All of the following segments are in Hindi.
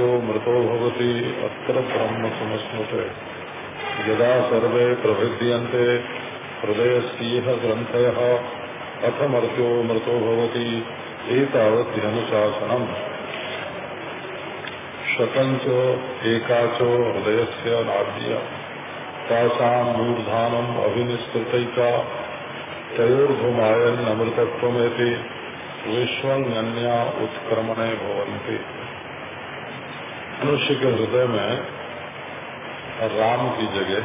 अथमर्त्यो मृतो भवति, अत्र ब्रह्म संस्मृते यदा सर्वे प्रवृद्यन्ते हृदयस्येह ग्रन्थयः अथमर्त्यो मृतो भवति एतावध्यनुशासनम् शतञ्च एकाच हृदयस्य नाद्य तासाम् मूर्धानम् अभिनिष्कृतैका तयोर्धुमायन अमृतत्व में थे विश्वन्या उत्क्रमण भवंती मनुष्य के हृदय में राम की जगह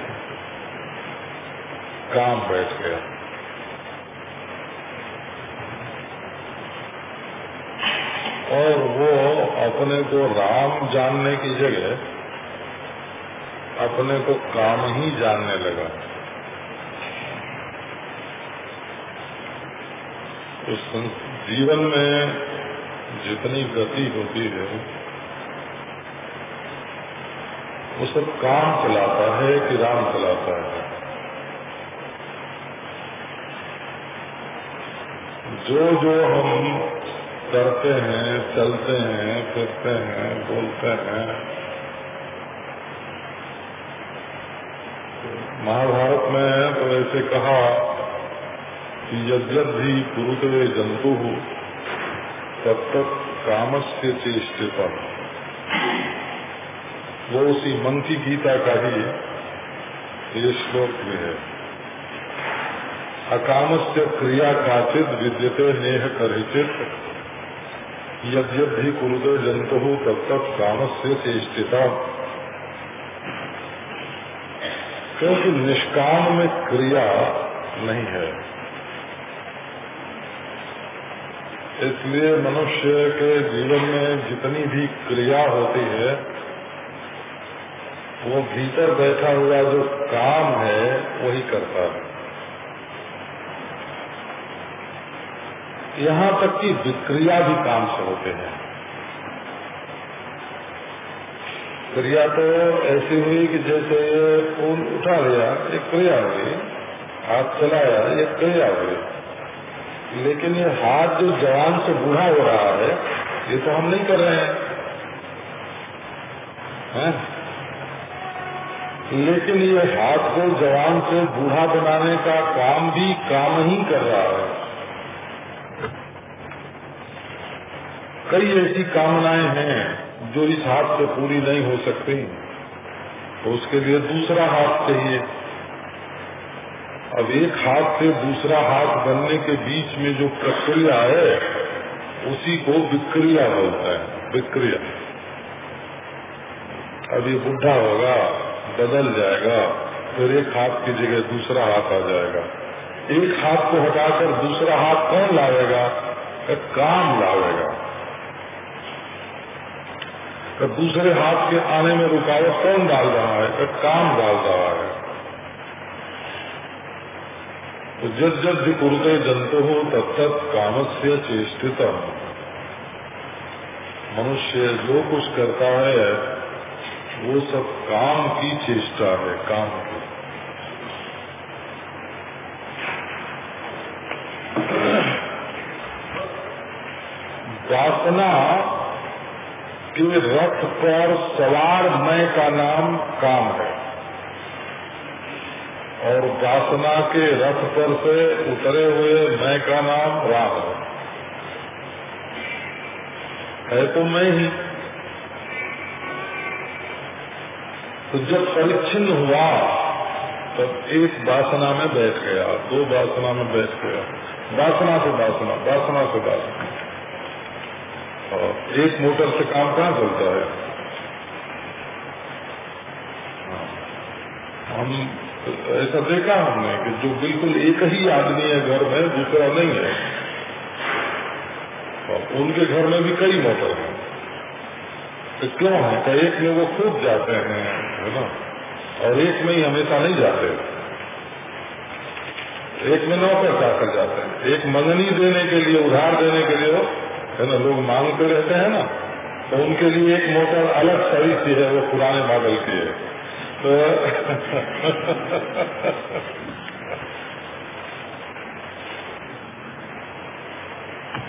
काम बैठ गया। और वो अपने को राम जानने की जगह अपने को काम ही जानने लगा। तो जीवन में जितनी गति होती है वो सब काम चलाता है कि राम चलाता है। जो जो हम करते हैं, चलते हैं, फिरते हैं, बोलते हैं, महाभारत में तो ऐसे कहा कि यद्यधि कुरुते जंतु तब तक काम से चेष्टता। वो उसी मन की गीता का ही ये श्लोक भी है। अकाम से क्रिया काचित विद्यते नेह करिचित यद्यधि कुरुते जंतु तब तक काम से चेष्टिता। क्योंकि निष्काम में क्रिया नहीं है। इसलिए मनुष्य के जीवन में जितनी भी क्रिया होती है वो भीतर बैठा हुआ जो काम है, वही करता है। यहाँ तक कि विक्रिया भी काम से होते हैं। क्रिया तो ऐसी हुई कि जैसे ये फूल उठा लिया, एक क्रिया हुई, हाथ चलाया ये क्रिया हुई। लेकिन ये हाथ जो जवान से बूढ़ा हो रहा है, ये तो हम नहीं कर रहे हैं। है? लेकिन ये हाथ को, जवान से बूढ़ा बनाने का काम भी काम ही कर रहा है। कई ऐसी कामनाएँ हैं जो इस हाथ से पूरी नहीं हो सकती। तो उसके लिए दूसरा हाथ चाहिए। अब एक हाथ से दूसरा हाथ बनने के बीच में जो प्रक्रिया है, उसी को विक्रिया बोलता है, विक्रिया। अब ये बुढ़ा होगा। बदल जाएगा, फिर एक हाथ की जगह दूसरा हाथ आ जाएगा। एक हाथ को हटाकर दूसरा हाथ कौन लावेगा काम लावेगा दूसरे हाथ के आने में रुकावट कौन डाल रहा है? काम डाल रहा है। तो जब जब भी कुरुते जंतु हो, तब तक काम से चेष्टित मनुष्य जो कुछ करता है वो सब काम की चेष्टा है, काम की। वासना के रथ पर सवार मैं का नाम काम है। और वासना के रथ पर से उतरे हुए मैं का नाम राम है। है तो मैं ही। तो जब परिच्छिन्न हुआ, तब एक वासना में बैठ गया, दो वासना में बैठ गया, वासना से वासना वासना से वासना। और एक मोटर से काम कहाँ चलता है? हाँ। हम, ऐसा देखा हमने कि जो बिल्कुल एक ही आदमी है घर में, दूसरा नहीं है। और उनके घर में भी कई मोटर हैं। तो क्यों है तो एक में वो खूब जाते हैं, है ना? और एक में ही हमेशा नहीं जाते। एक में नौकर जाकर जाते हैं। एक मंगनी देने के लिए, उधार देने के लिए है ना, लोग मांगते रहते हैं ना? तो उनके लिए एक मोटर अलग सही सी है, वो पुराने मॉडल की है। तो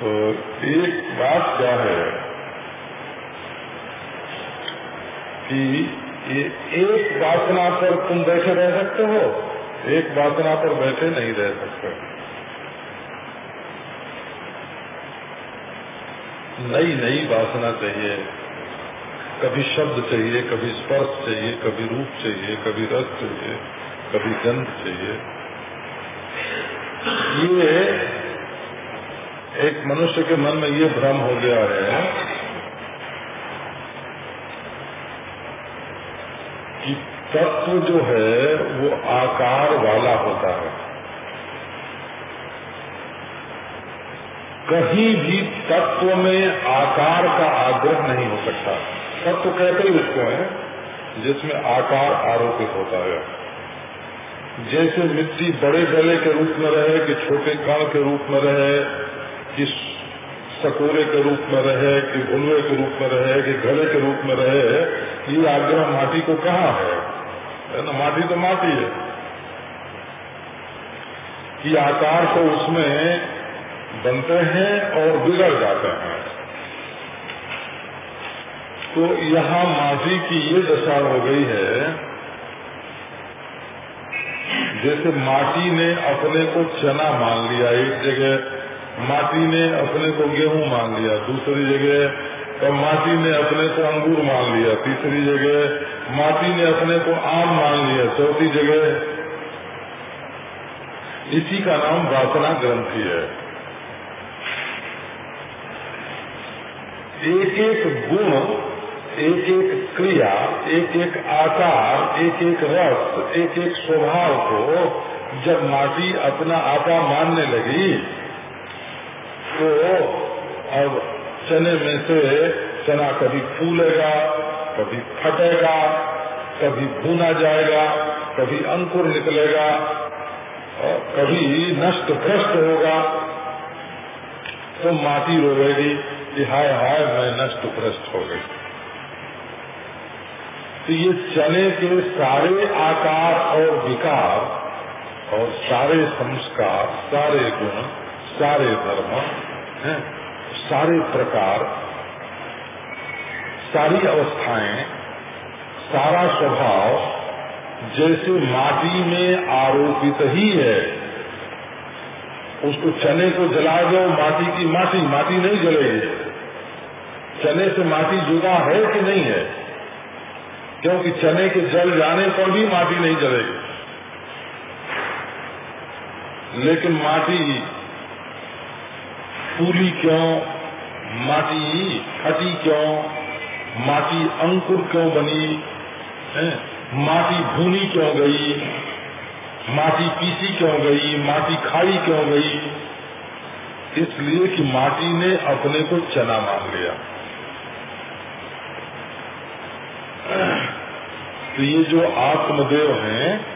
तो एक बात क्या है? कि एक वासना पर तुम बैठे रह सकते हो, एक वासना पर बैठे नहीं रह सकते। नई नई वासना चाहिए, कभी शब्द चाहिए, कभी स्पर्श चाहिए, कभी रूप चाहिए, कभी रस चाहिए, कभी गंध चाहिए। ये एक मनुष्य के मन में ये भ्रम हो गया है कि तत्व जो है, वो आकार वाला होता है। कहीं भी तत्व में आकार का आग्रह नहीं हो सकता। तत्व कहते ही उसको है, जिसमें आकार आरोपित होता है। जैसे मिट्टी बड़े गले के रूप में रहे, कि छोटे कण के रूप में रहे, कि सकोरे के रूप में रहे, कि भुलवे के रूप में रहे, कि घड़े के रूप में रहे, ये आग्रह माटी को कहा है? है ना, माटी तो माटी है। कि आकार तो उसमें बनते हैं और बिगड़ जाते हैं। तो यहाँ माटी की ये दशा हो गई है, जैसे माटी ने अपने को चना मान लिया, एक जगह माटी ने अपने को गेहूँ मान लिया, दूसरी जगह तो माटी ने अपने को अंगूर मान लिया, तीसरी जगह माटी ने अपने को आम मान लिया, चौथी जगह इसी का नाम वासना ग्रंथि है एक एक गुण एक एक क्रिया एक एक आकार एक एक रस एक एक स्वभाव को जब माटी अपना आपा मानने लगी तो अब चने में से चना कभी फूलेगा कभी फटेगा, कभी भूना जाएगा, कभी अंकुर निकलेगा और कभी नष्ट भ्रष्ट होगा तो माटी रोएगी कि हाय हाय मैं नष्ट भ्रष्ट हो गई। तो ये चने के सारे आकार और विकार और सारे संस्कार, सारे गुण, सारे धर्म हैं, सारे प्रकार सारी अवस्थाएँ, सारा स्वभाव जैसे माटी में आरोपित ही है। उसको चने को जला दो, माटी की माटी माटी नहीं जलेगी। चने से माटी जुदा है कि नहीं है? क्योंकि चने के जल जाने पर भी माटी नहीं जलेगी। लेकिन माटी पूरी क्यों? माटी फटी क्यों? माटी अंकुर क्यों बनी? है? माटी भूनी क्यों गई? माटी पीसी क्यों गई? माटी खाई क्यों गई? इसलिए कि माटी ने अपने को चना मान लिया। तो ये जो आत्मदेव हैं,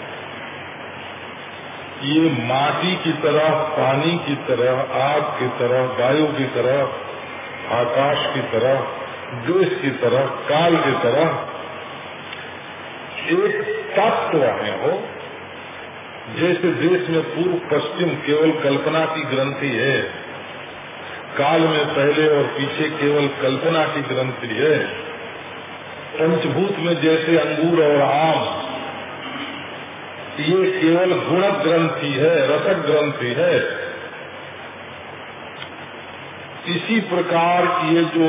ये माटी की तरह, पानी की तरह, आग की तरह, वायु की तरह, आकाश की तरह देश की तरह, काल की तरह एक तत्व है हो जैसे देश में पूर्व पश्चिम केवल कल्पना की ग्रंथि है, काल में पहले और पीछे केवल कल्पना की ग्रंथि है, पंचभूत में जैसे अंगूर और आम, ये केवल गुण ग्रंथि है रसक ग्रंथि है। इसी प्रकार ये जो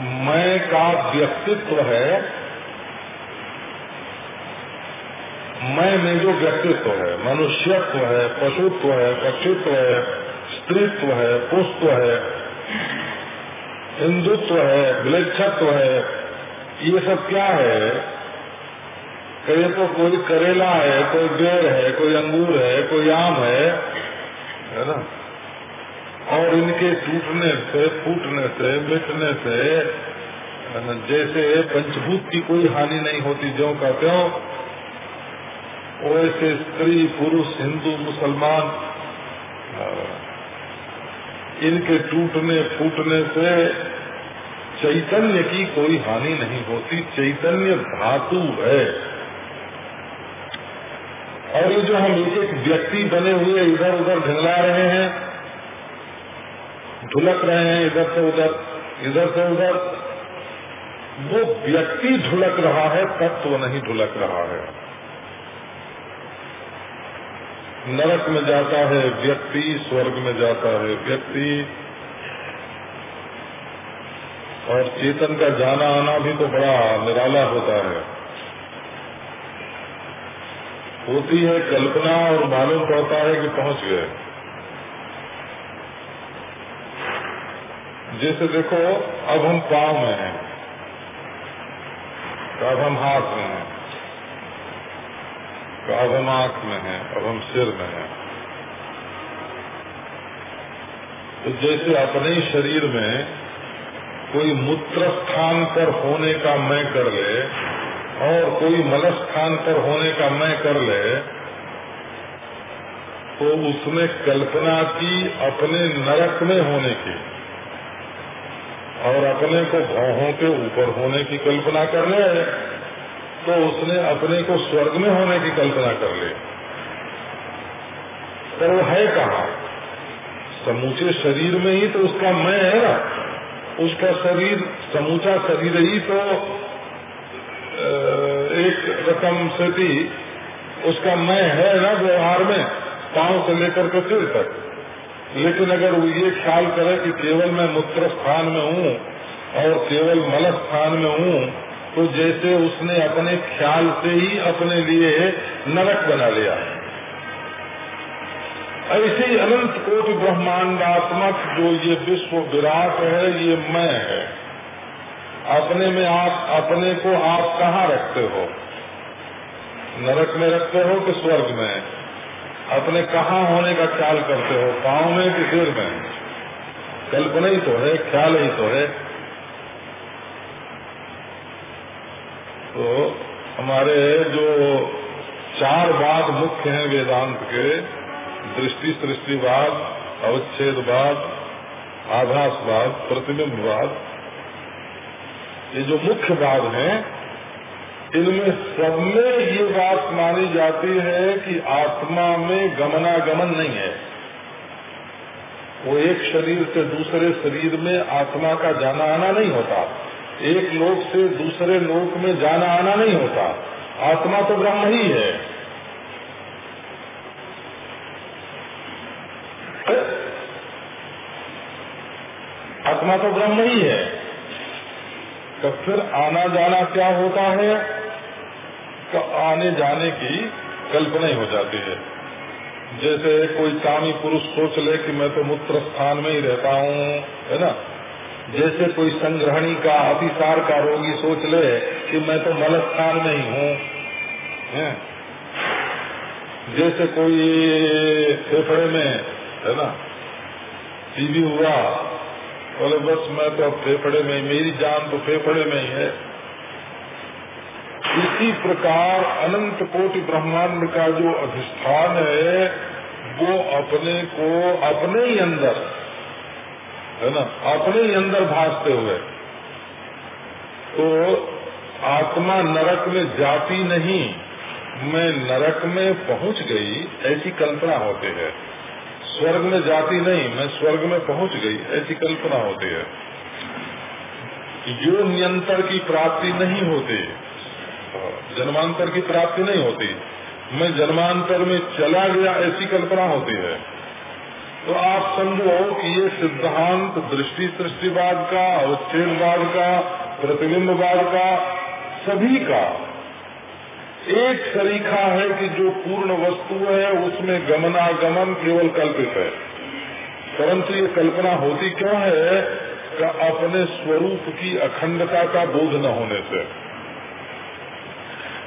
मैं का व्यक्तित्व है, मैं में जो व्यक्तित्व है, मनुष्यत्व है, पशुत्व है, पक्षित्व है, स्त्रीत्व है पुष्त्व है, हिंदुत्व है, विलक्षत्व है, ये सब क्या है? कहीं तो कोई करेला है, कोई बेर है, कोई अंगूर है, कोई आम है है ना? और इनके टूटने से, फूटने से, मिटने से जैसे पंचभूत की कोई हानि नहीं होती जो का त्यों, वैसे स्त्री, पुरुष, हिंदू, मुसलमान इनके टूटने, फूटने से चैतन्य की कोई हानि नहीं होती, चैतन्य धातु है। और ये जो हम एक एक व्यक्ति बने हुए इधर उधर ढिंगला रहे हैं ढुलक रहे हैं इधर से उधर, इधर से उधर। वो व्यक्ति ढुलक रहा है तत्व नहीं ढुलक रहा है। नरक में जाता है व्यक्ति, स्वर्ग में जाता है व्यक्ति। और चेतन का जाना आना भी तो बड़ा निराला होता है। होती है कल्पना और मालूम पड़ता है कि पहुँच गए। जैसे देखो, अब हम पाँव में हैं। तो अब हम हाथ में हैं। तो अब हम आँख में हैं, अब हम सिर में हैं। तो जैसे अपने शरीर में कोई मूत्र स्थान पर होने का मैं कर ले, और कोई मल स्थान पर होने का मैं कर ले तो उसने कल्पना की अपने नरक में होने की और अपने को भौहों के ऊपर होने की कल्पना कर ले तो उसने अपने को स्वर्ग में होने की कल्पना कर ले। पर वो है कहा? समूचे शरीर में ही तो उसका मैं है ना। उसका शरीर, समूचा शरीर ही तो एक रकम से भी उसका मैं है ना व्यवहार में, पाँव से लेकर के सिर तक। लेकिन अगर वो ये ख्याल करे कि केवल मैं मूत्र स्थान में हूँ और केवल मल स्थान में हूँ तो जैसे उसने अपने ख्याल से ही अपने लिए नरक बना लिया ऐसे ही अनंत कोट ब्रह्मांडात्मक जो ये विश्व विराट है, ये मैं है। अपने में आप, अपने को आप कहाँ रखते हो? नरक में रखते हो कि स्वर्ग में? अपने कहाँ होने का ख्याल करते हो? पाँव में कि सिर में? कल्पना ही तो है, ख्याल ही तो है। तो हमारे जो चार बात मुख्य हैं वेदांत के दृष्टि सृष्टिवाद अवच्छेदवाद, आभासवाद, प्रतिबिंबवाद, ये जो मुख्य वाद हैं इनमें सब में ये बात मानी जाती है कि आत्मा में गमनागमन नहीं है। वो एक शरीर से दूसरे शरीर में आत्मा का जाना आना नहीं होता। एक लोक से दूसरे लोक में जाना आना नहीं होता। आत्मा तो ब्रह्म ही है। आत्मा तो ब्रह्म ही है। तो फिर आना जाना क्या होता है? तो आने जाने की कल्पना ही हो जाती है। जैसे कोई कामी पुरुष सोच ले कि मैं तो मूत्र स्थान में ही रहता हूँ, है ना? जैसे कोई संग्रहणी का, अतिसार का रोगी सोच ले कि मैं तो मल स्थान में ही हूँ जैसे कोई फेफड़े में, है ना? टीबी हुआ, बोले, बस मैं तो फेफड़े में मेरी जान तो फेफड़े में ही है। इसी प्रकार अनंत कोटि ब्रह्मांड का जो अधिष्ठान है, वो अपने को अपने ही अंदर, है ना, अपने ही अंदर भासते हुए। तो आत्मा नरक में जाती नहीं, मैं नरक में पहुँच गई, ऐसी कल्पना होती है। स्वर्ग में जाती नहीं, मैं स्वर्ग में पहुँच गई, ऐसी कल्पना होती है। जो नियंत्रण की प्राप्ति नहीं होती जन्मांतर की प्राप्ति नहीं होती। मैं जन्मांतर में चला गया ऐसी कल्पना होती है। तो आप समझो कि ये सिद्धांत दृष्टि सृष्टिवाद का, अवच्छेदवाद का, प्रतिबिंबवाद का, सभी का एक सरीखा है कि जो पूर्ण वस्तु है, उसमें गमनागमन केवल कल्पित है। परंतु ये कल्पना होती क्यों है? कि अपने स्वरूप की अखंडता का बोध न होने से।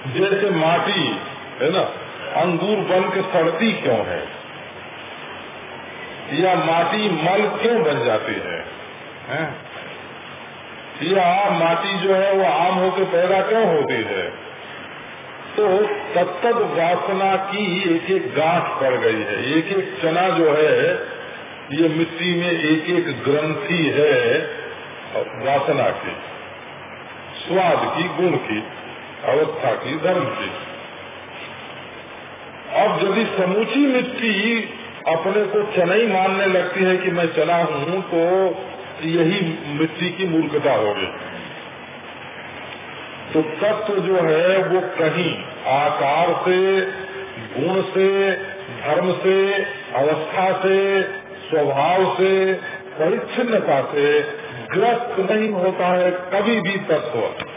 जैसे माटी है ना अंगूर बन के सड़ती क्यों है? या माटी मल क्यों बन जाती है, है? या माटी जो है वो आम होकर पैदा क्यों होती है? तो तत्त वासना की एक एक गांठ पड़ गई है। एक एक चना जो है ये मिट्टी में एक एक ग्रंथि है वासना की स्वाद की गुण की। अवस्था की धर्म की अब यदि समूची मिट्टी अपने को चनई मानने लगती है कि मैं चना हूँ तो यही मिट्टी की मूर्खता होगी तो तत्व जो है, वो कहीं आकार से, गुण से, धर्म से, अवस्था से, स्वभाव से, परिच्छिन्नता से ग्रस्त नहीं होता है, कभी भी तत्व।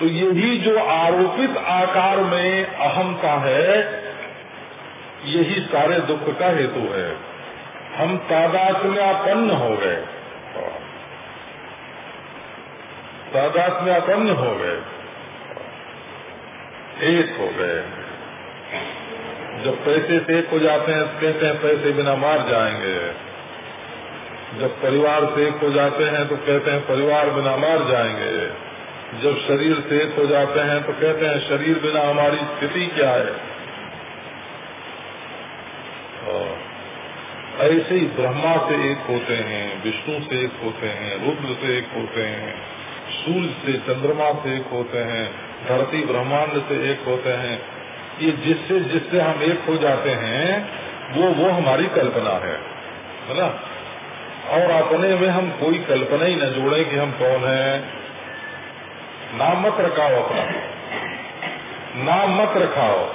तो यही जो आरोपित आकार में अहमता है, यही सारे दुख का हेतु है। हम तादात्म्यापन्न हो गए। तादात्म्यापन्न हो गए। एक हो गए। जब पैसे से एक हो जाते हैं तो कहते हैं पैसे बिना मार जाएँगे। जब परिवार से एक हो जाते हैं तो कहते हैं परिवार बिना मार जाएँगे। जब शरीर एक हो जाते हैं तो कहते हैं, शरीर बिना हमारी स्थिति क्या है? ऐसे ही ब्रह्मा से एक होते हैं, विष्णु से एक होते हैं, रुद्र से एक होते हैं, सूर्य से, चंद्रमा से एक होते हैं, धरती ब्रह्मांड से एक होते हैं। ये जिससे जिससे हम एक हो जाते हैं, वो वो हमारी कल्पना है। है ना? और अपने में हम कोई कल्पना ही न जोड़े कि हम कौन है। नाम मत रखाओ अपना। नाम मत रखाओ।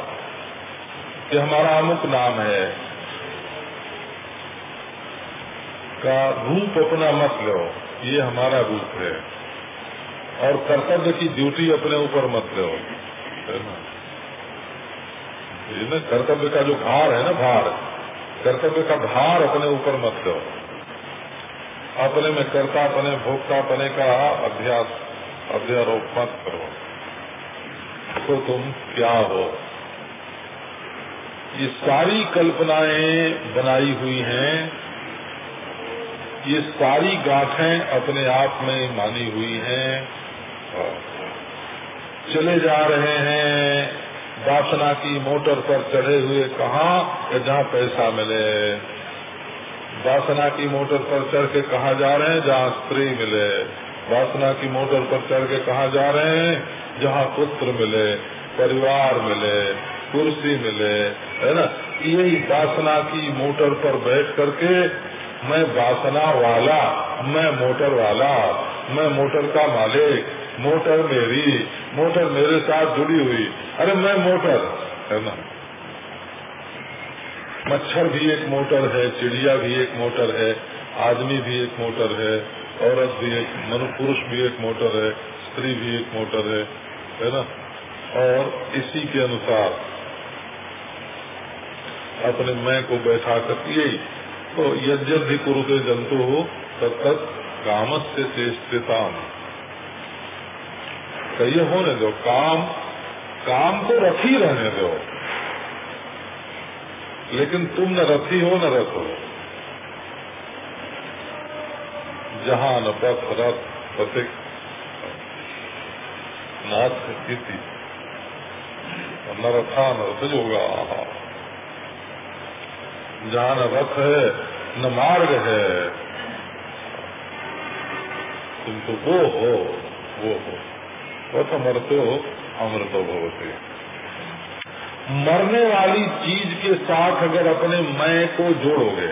कि हमारा अमुक नाम है। का रूप अपना मत लो। ये हमारा रूप है। और कर्तव्य की ड्यूटी अपने ऊपर मत लो। ये ना कर्तव्य का जो भार है ना भार, कर्तव्य का भार अपने ऊपर मत लो। अपने में कर्ता, अपने भोक्ता, अपने का अभ्यास अध्यारोप मत करो तो तुम क्या हो ये सारी कल्पनाएँ बनाई हुई हैं, ये सारी गांठें अपने आप में मानी हुई हैं चले जा रहे हैं, वासना की मोटर पर चढ़े हुए कहा जहाँ पैसा मिले। वासना की मोटर पर चढ़ के कहा जा रहे हैं, जहाँ स्त्री मिले। वासना की मोटर पर चढ़ के कहा जा रहे हैं? जहाँ पुत्र मिले, परिवार मिले, कुर्सी मिले, है ना? यही वासना की मोटर पर बैठ करके मैं वासना वाला, मैं मोटर वाला, मैं मोटर का मालिक, मोटर मेरी, मोटर मेरे साथ जुड़ी हुई। अरे मैं मोटर, है ना? मच्छर भी एक मोटर है, चिड़िया भी एक मोटर है, आदमी भी एक मोटर है। औरत भी एक मनुष्य पुरुष भी एक मोटर है, स्त्री भी एक मोटर है है ना? और इसी के अनुसार अपने मैं को बैठा कर यही तो यज्ञ कुरुते जंतु हो, तब कामत से चेष्टिताम। तो होने दो, काम काम को रखी रहने दो। लेकिन तुम न रथी हो, न हो जहाँ न पथ रथ पथिक नाथ स्थिति न रथा न रथ होगा जहाँ न रथ है, न मार्ग है। तुम तो वो हो वो हो। वत मरतो अमृतो भवते। मरने वाली चीज़ के साथ अगर अपने मैं को जोड़ोगे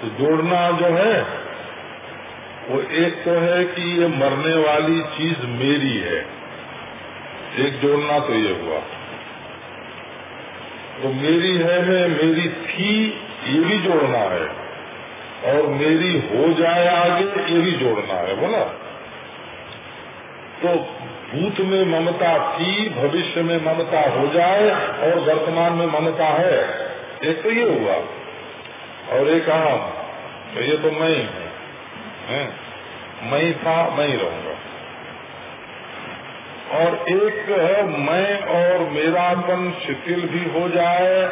तो जोड़ना जो है वो एक तो है कि ये मरने वाली चीज़ मेरी है। एक जोड़ना तो ये हुआ। तो मेरी है मैं मेरी थी, ये भी जोड़ना है। और मेरी हो जाए आगे, ये भी जोड़ना है, बोला। तो भूत में ममता थी, भविष्य में ममता हो जाए, और वर्तमान में ममता है। एक तो ये हुआ। और एक अहम तो ये तो मैं ही। मैं था मैं ही रहूँगा। और एक मैं और मेरापन शिथिल भी हो जाए,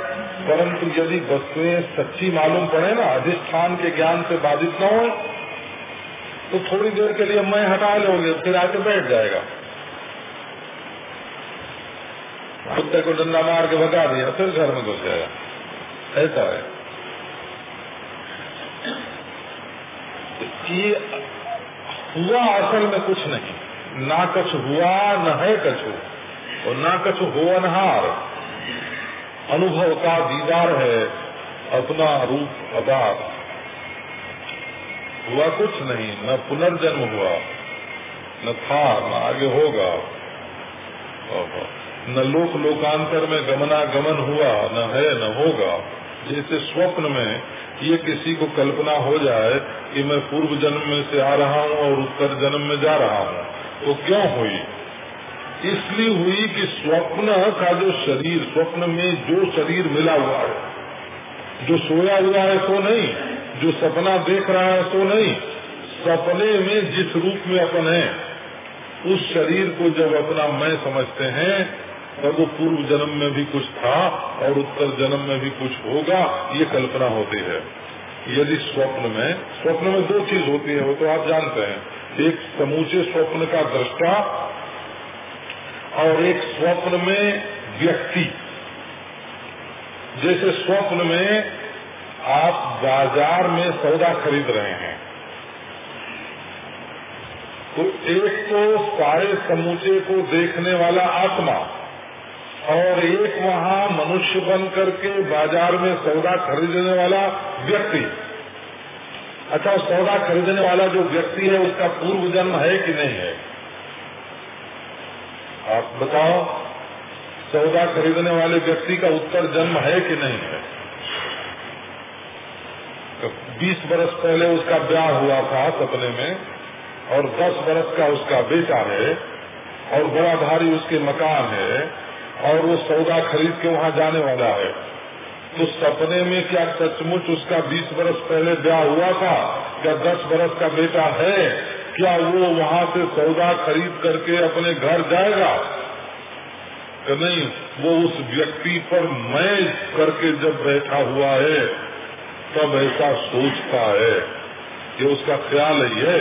परंतु यदि वस्तुएँ सच्ची मालूम पड़े ना, अधिष्ठान के ज्ञान से बाधित न हो तो थोड़ी देर के लिए मैं हटा लोगे, फिर आके बैठ जाएगा। कुत्ते को डंडा मार के भगा दिया, फिर घर में घुस जाएगा। ऐसा है। ये हुआ असल में कुछ नहीं। ना कछ हुआ, न है कछु। और ना कछ होनहार अनुभव का दीदार है अपना रूप आधार हुआ कुछ नहीं, न पुनर्जन्म हुआ, न था, न आगे होगा। न लोक लोकांतर में गमनागमन हुआ, न है, न होगा। जैसे स्वप्न में ये किसी को कल्पना हो जाए कि मैं पूर्व जन्म में से आ रहा हूँ और उत्तर जन्म में जा रहा हूँ। तो क्यों हुई? इसलिए हुई कि स्वप्न का जो शरीर, स्वप्न में जो शरीर मिला हुआ है, जो सोया हुआ है सो नहीं, जो सपना देख रहा है सो नहीं, सपने में जिस रूप में अपन है, उस शरीर को जब अपना मैं समझते हैं तब वो पूर्व जन्म में भी कुछ था और उत्तर जन्म में भी कुछ होगा, ये कल्पना होती है। यदि स्वप्न में स्वप्न में दो चीज़ होती है, वो तो आप जानते हैं। एक समूचे स्वप्न का दृष्टा और एक स्वप्न में व्यक्ति। जैसे स्वप्न में आप बाज़ार में सौदा खरीद रहे हैं तो एक तो सारे समूचे को देखने वाला आत्मा और एक वहाँ मनुष्य बन करके बाज़ार में सौदा खरीदने वाला व्यक्ति। अच्छा सौदा खरीदने वाला जो व्यक्ति है, उसका पूर्व जन्म है कि नहीं है? आप बताओ, सौदा खरीदने वाले व्यक्ति का उत्तर जन्म है कि नहीं है? तो बीस बरस पहले उसका ब्याह हुआ था सपने में, और दस बरस का उसका बेटा है, और बड़ा भारी उसके मकान है और वो सौदा खरीद के वहाँ जाने वाला है। तो सपने में क्या सचमुच उसका बीस बरस पहले ब्याह हुआ था? क्या दस बरस का बेटा है? क्या वो वहाँ से सौदा खरीद करके अपने घर जाएगा? कि नहीं, वो उस व्यक्ति पर मैं करके जब बैठा हुआ है, तब ऐसा सोचता है कि उसका ख्याल ही है।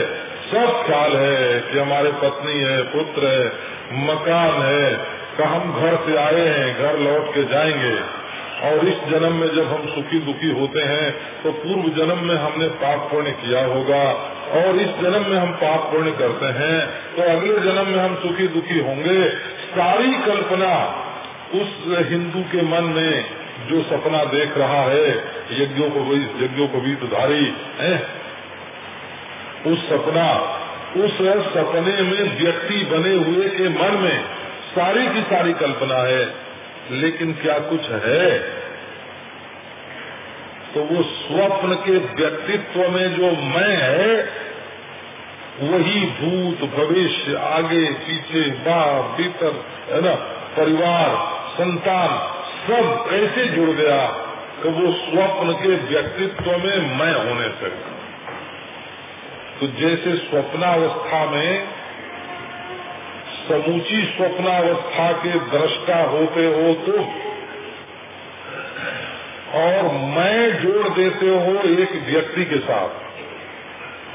सब ख्याल है कि हमारे पत्नी है, पुत्र है, मकान है का हम घर से आए हैं, घर लौट के जाएँगे। और इस जन्म में जब हम सुखी दुखी होते हैं तो पूर्व जन्म में हमने पाप पुण्य किया होगा। और इस जन्म में हम पाप पुण्य करते हैं तो अगले जन्म में हम सुखी दुखी होंगे। सारी कल्पना उस हिंदू के मन में जो सपना देख रहा है, यज्ञों को यज्ञों को भी धारी है? उस सपना, उस सपने में व्यक्ति बने हुए के मन में सारी की सारी कल्पना है, लेकिन क्या कुछ है? तो वो स्वप्न के व्यक्तित्व में जो मैं है, वही भूत भविष्य, आगे, पीछे, बाहर, भीतर, है ना? परिवार, संतान, सब ऐसे जुड़ गया कि वो स्वप्न के व्यक्तित्व में मैं होने से। तो जैसे स्वप्नावस्था में समूची स्वप्नावस्था के दृष्टा होते हो तो और मैं जोड़ देते हो एक व्यक्ति के साथ।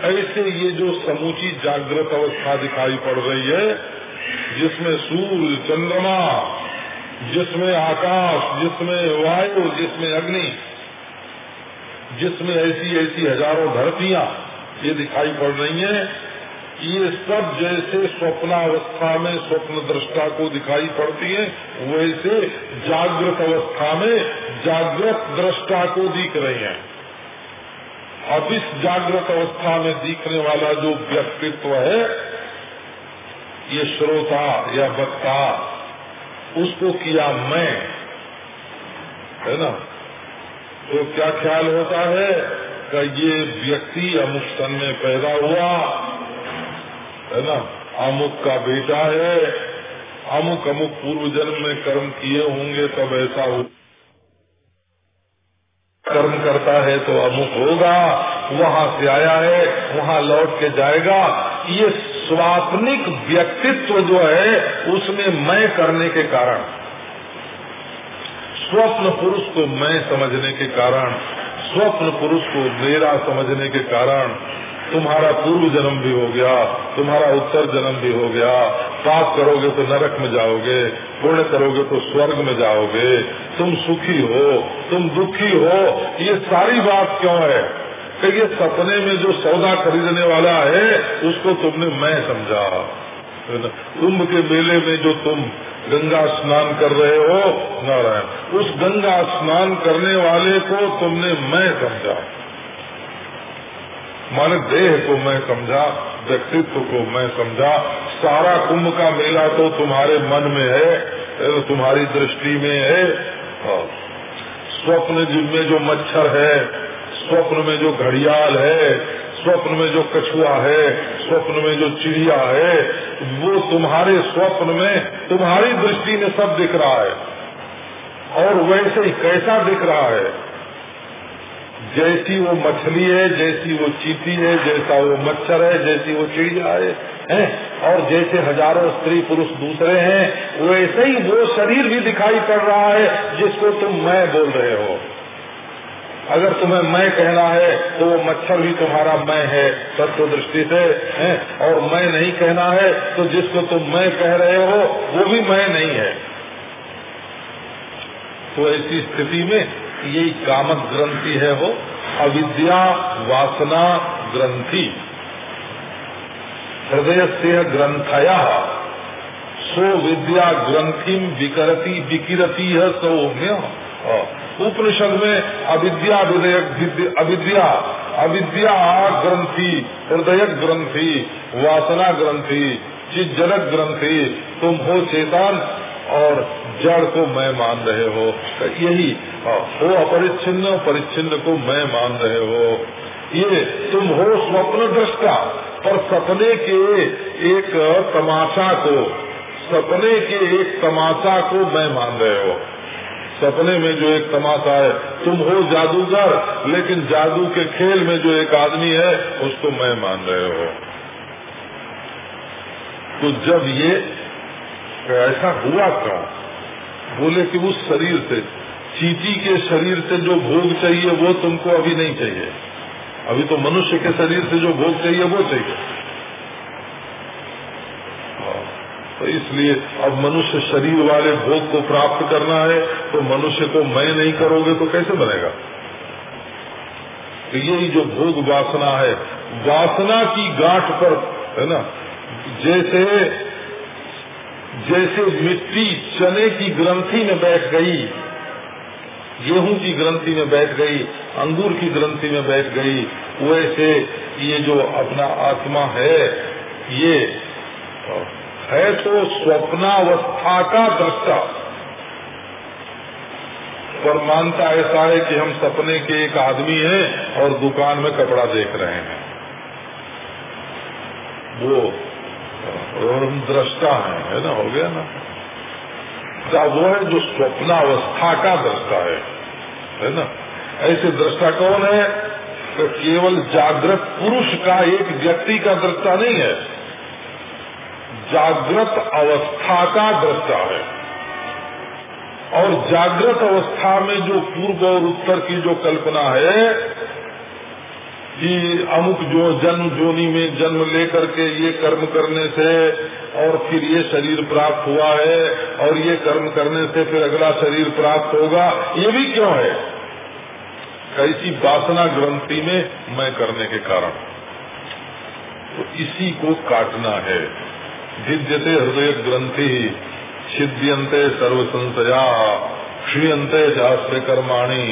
ऐसे ये जो समूची जागृत अवस्था दिखाई पड़ रही है, जिसमें सूर्य, चंद्रमा, जिसमें आकाश, जिसमें वायु, जिसमें अग्नि, जिसमें ऐसी ऐसी हज़ारों धरतियाँ ये दिखाई पड़ रही हैं ये सब जैसे स्वप्नावस्था में स्वप्न दृष्टा को दिखाई पड़ती है, वैसे जागृत अवस्था में जागृत दृष्टा को दिख रही हैं। अब इस जागृत अवस्था में दिखने वाला जो व्यक्तित्व है, ये श्रोता या वक्ता, उसको किया मैं, है ना? तो क्या ख्याल होता है कि ये व्यक्ति अमुक सन में पैदा हुआ है ना? अमुक का बेटा है। अमुक अमुक पूर्व जन्म में कर्म किए होंगे, तब ऐसा हो कर्म करता है तो अमुक होगा। वहाँ से आया है, वहाँ लौट के जाएगा। ये स्वाप्निक व्यक्तित्व जो है, उसमें मैं करने के कारण। स्वप्न पुरुष को मैं समझने के कारण। स्वप्न पुरुष को मेरा समझने के कारण। तुम्हारा पूर्व जन्म भी हो गया, तुम्हारा उत्तर जन्म भी हो गया। पाप करोगे तो नरक में जाओगे, पुण्य करोगे तो स्वर्ग में जाओगे। तुम सुखी हो, तुम दुखी हो, ये सारी बात क्यों है? कि ये सपने में जो सौदा खरीदने वाला है, उसको तुमने मैं समझा। कुंभ के मेले में जो तुम गंगा स्नान कर रहे हो, नारायण, उस गंगा स्नान करने वाले को तुमने मैं समझा। माने देह को मैं समझा, व्यक्तित्व को मैं समझा, सारा कुंभ का मेला तो तुम्हारे मन में है तुम्हारी दृष्टि में है। स्वप्न में जो मच्छर है, स्वप्न में जो घड़ियाल है, स्वप्न में जो कछुआ है, स्वप्न में जो चिड़िया है, वो तुम्हारे स्वप्न में, तुम्हारी दृष्टि में सब दिख रहा है। और वैसे ही कैसा दिख रहा है? जैसी वो मछली है जैसी वो चीटी है जैसा वो मच्छर है जैसी वो चिड़िया है, है? और जैसे हज़ारों स्त्री पुरुष दूसरे हैं वैसे ही वो शरीर भी दिखाई पड़ रहा है जिसको तुम मैं बोल रहे हो। अगर तुम्हें मैं कहना है तो वो मच्छर भी तुम्हारा मैं है तत्व दृष्टि से है? और मैं नहीं कहना है तो जिसको तुम मैं कह रहे हो वो भी मैं नहीं है। तो ऐसी स्थिति में यही कामक ग्रंथि है वो, अविद्या वासना ग्रंथि। हृदय से ग्रंथया, सो विद्या ग्रंथि विकरती विकिरती है सौम्य उपनिषद में अविद्या विधेयक अविद्या अविद्या ग्रंथि हृदय ग्रंथि, वासना ग्रंथि, चिज्जनक ग्रंथि, तुम हो चेतन, और जड़ को मैं मान रहे हो। यही, हो अपरिच्छिन्न, परिच्छिन्न को मैं मान रहे हो। ये तुम हो स्वप्न दृष्टा, पर सपने के एक तमाशा को, सपने के एक तमाशा को मैं मान रहे हो। सपने में जो एक तमाशा है, तुम हो जादूगर, लेकिन जादू के खेल में जो एक आदमी है, उसको मैं मान रहे हो। तो जब ये, ऐसा हुआ क्यों बोले कि उस शरीर से चीटी के शरीर से जो भोग चाहिए वो तुमको अभी नहीं चाहिए। अभी तो मनुष्य के शरीर से जो भोग चाहिए वो चाहिए। हाँ, तो इसलिए अब मनुष्य शरीर वाले भोग को प्राप्त करना है तो मनुष्य को मैं नहीं करोगे तो कैसे बनेगा? तो यही जो भोग वासना है वासना की गांठ पर है ना जैसे जैसे मिट्टी चने की ग्रंथि में बैठ गई, गेहूँ की ग्रंथि में बैठ गई, अंगूर की ग्रंथि में बैठ गई, वैसे ये जो अपना आत्मा है, ये है तो स्वप्नावस्था का दृष्टा। पर मानता ऐसा है कि हम सपने के एक आदमी हैं और दुकान में कपड़ा देख रहे हैं। वो और हम दृष्टा है है ना, हो गया ना? क्या वो है जो स्वप्नावस्था का दृष्टा है है ना? ऐसे दृष्टा कौन है? तो केवल जागृत पुरुष का एक व्यक्ति का दृष्टा नहीं है। जागृत अवस्था का दृष्टा है। और जागृत अवस्था में जो पूर्व और उत्तर की जो कल्पना है कि अमुक जो जन्म जोनी में जन्म लेकर के ये कर्म करने से और फिर ये शरीर प्राप्त हुआ है और ये कर्म करने से फिर अगला शरीर प्राप्त होगा, ये भी क्यों है? कैसी वासना ग्रंथि में मैं करने के कारण। तो इसी को काटना है। भिद्यते हृदय ग्रंथि छिद्यंते सर्व संशया क्षीयते शास्त्र कर्माणी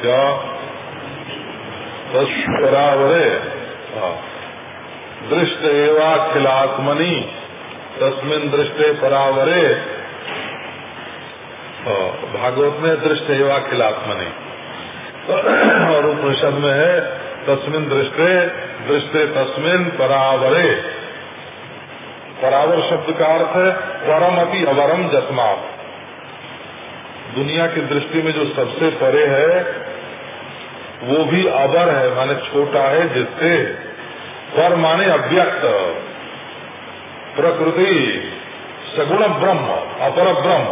क्या? तस्परावरे दृष्ट एवा एवाखिलात्मनि, तस्मिन दृष्टे परावरे। भागवत में दृष्ट एवा एवाखिलात्मनि। और उपनिषद में है, तस्मिन दृष्टे दृष्टे तस्मिन परावरे। परावर शब्द का अर्थ है, परम अति अवरम जतमा दुनिया की दृष्टि में जो सबसे परे है वो भी अबर है, माने छोटा है, जिससे पर माने अव्यक्त। प्रकृति सगुण ब्रह्म, अपर ब्रह्म।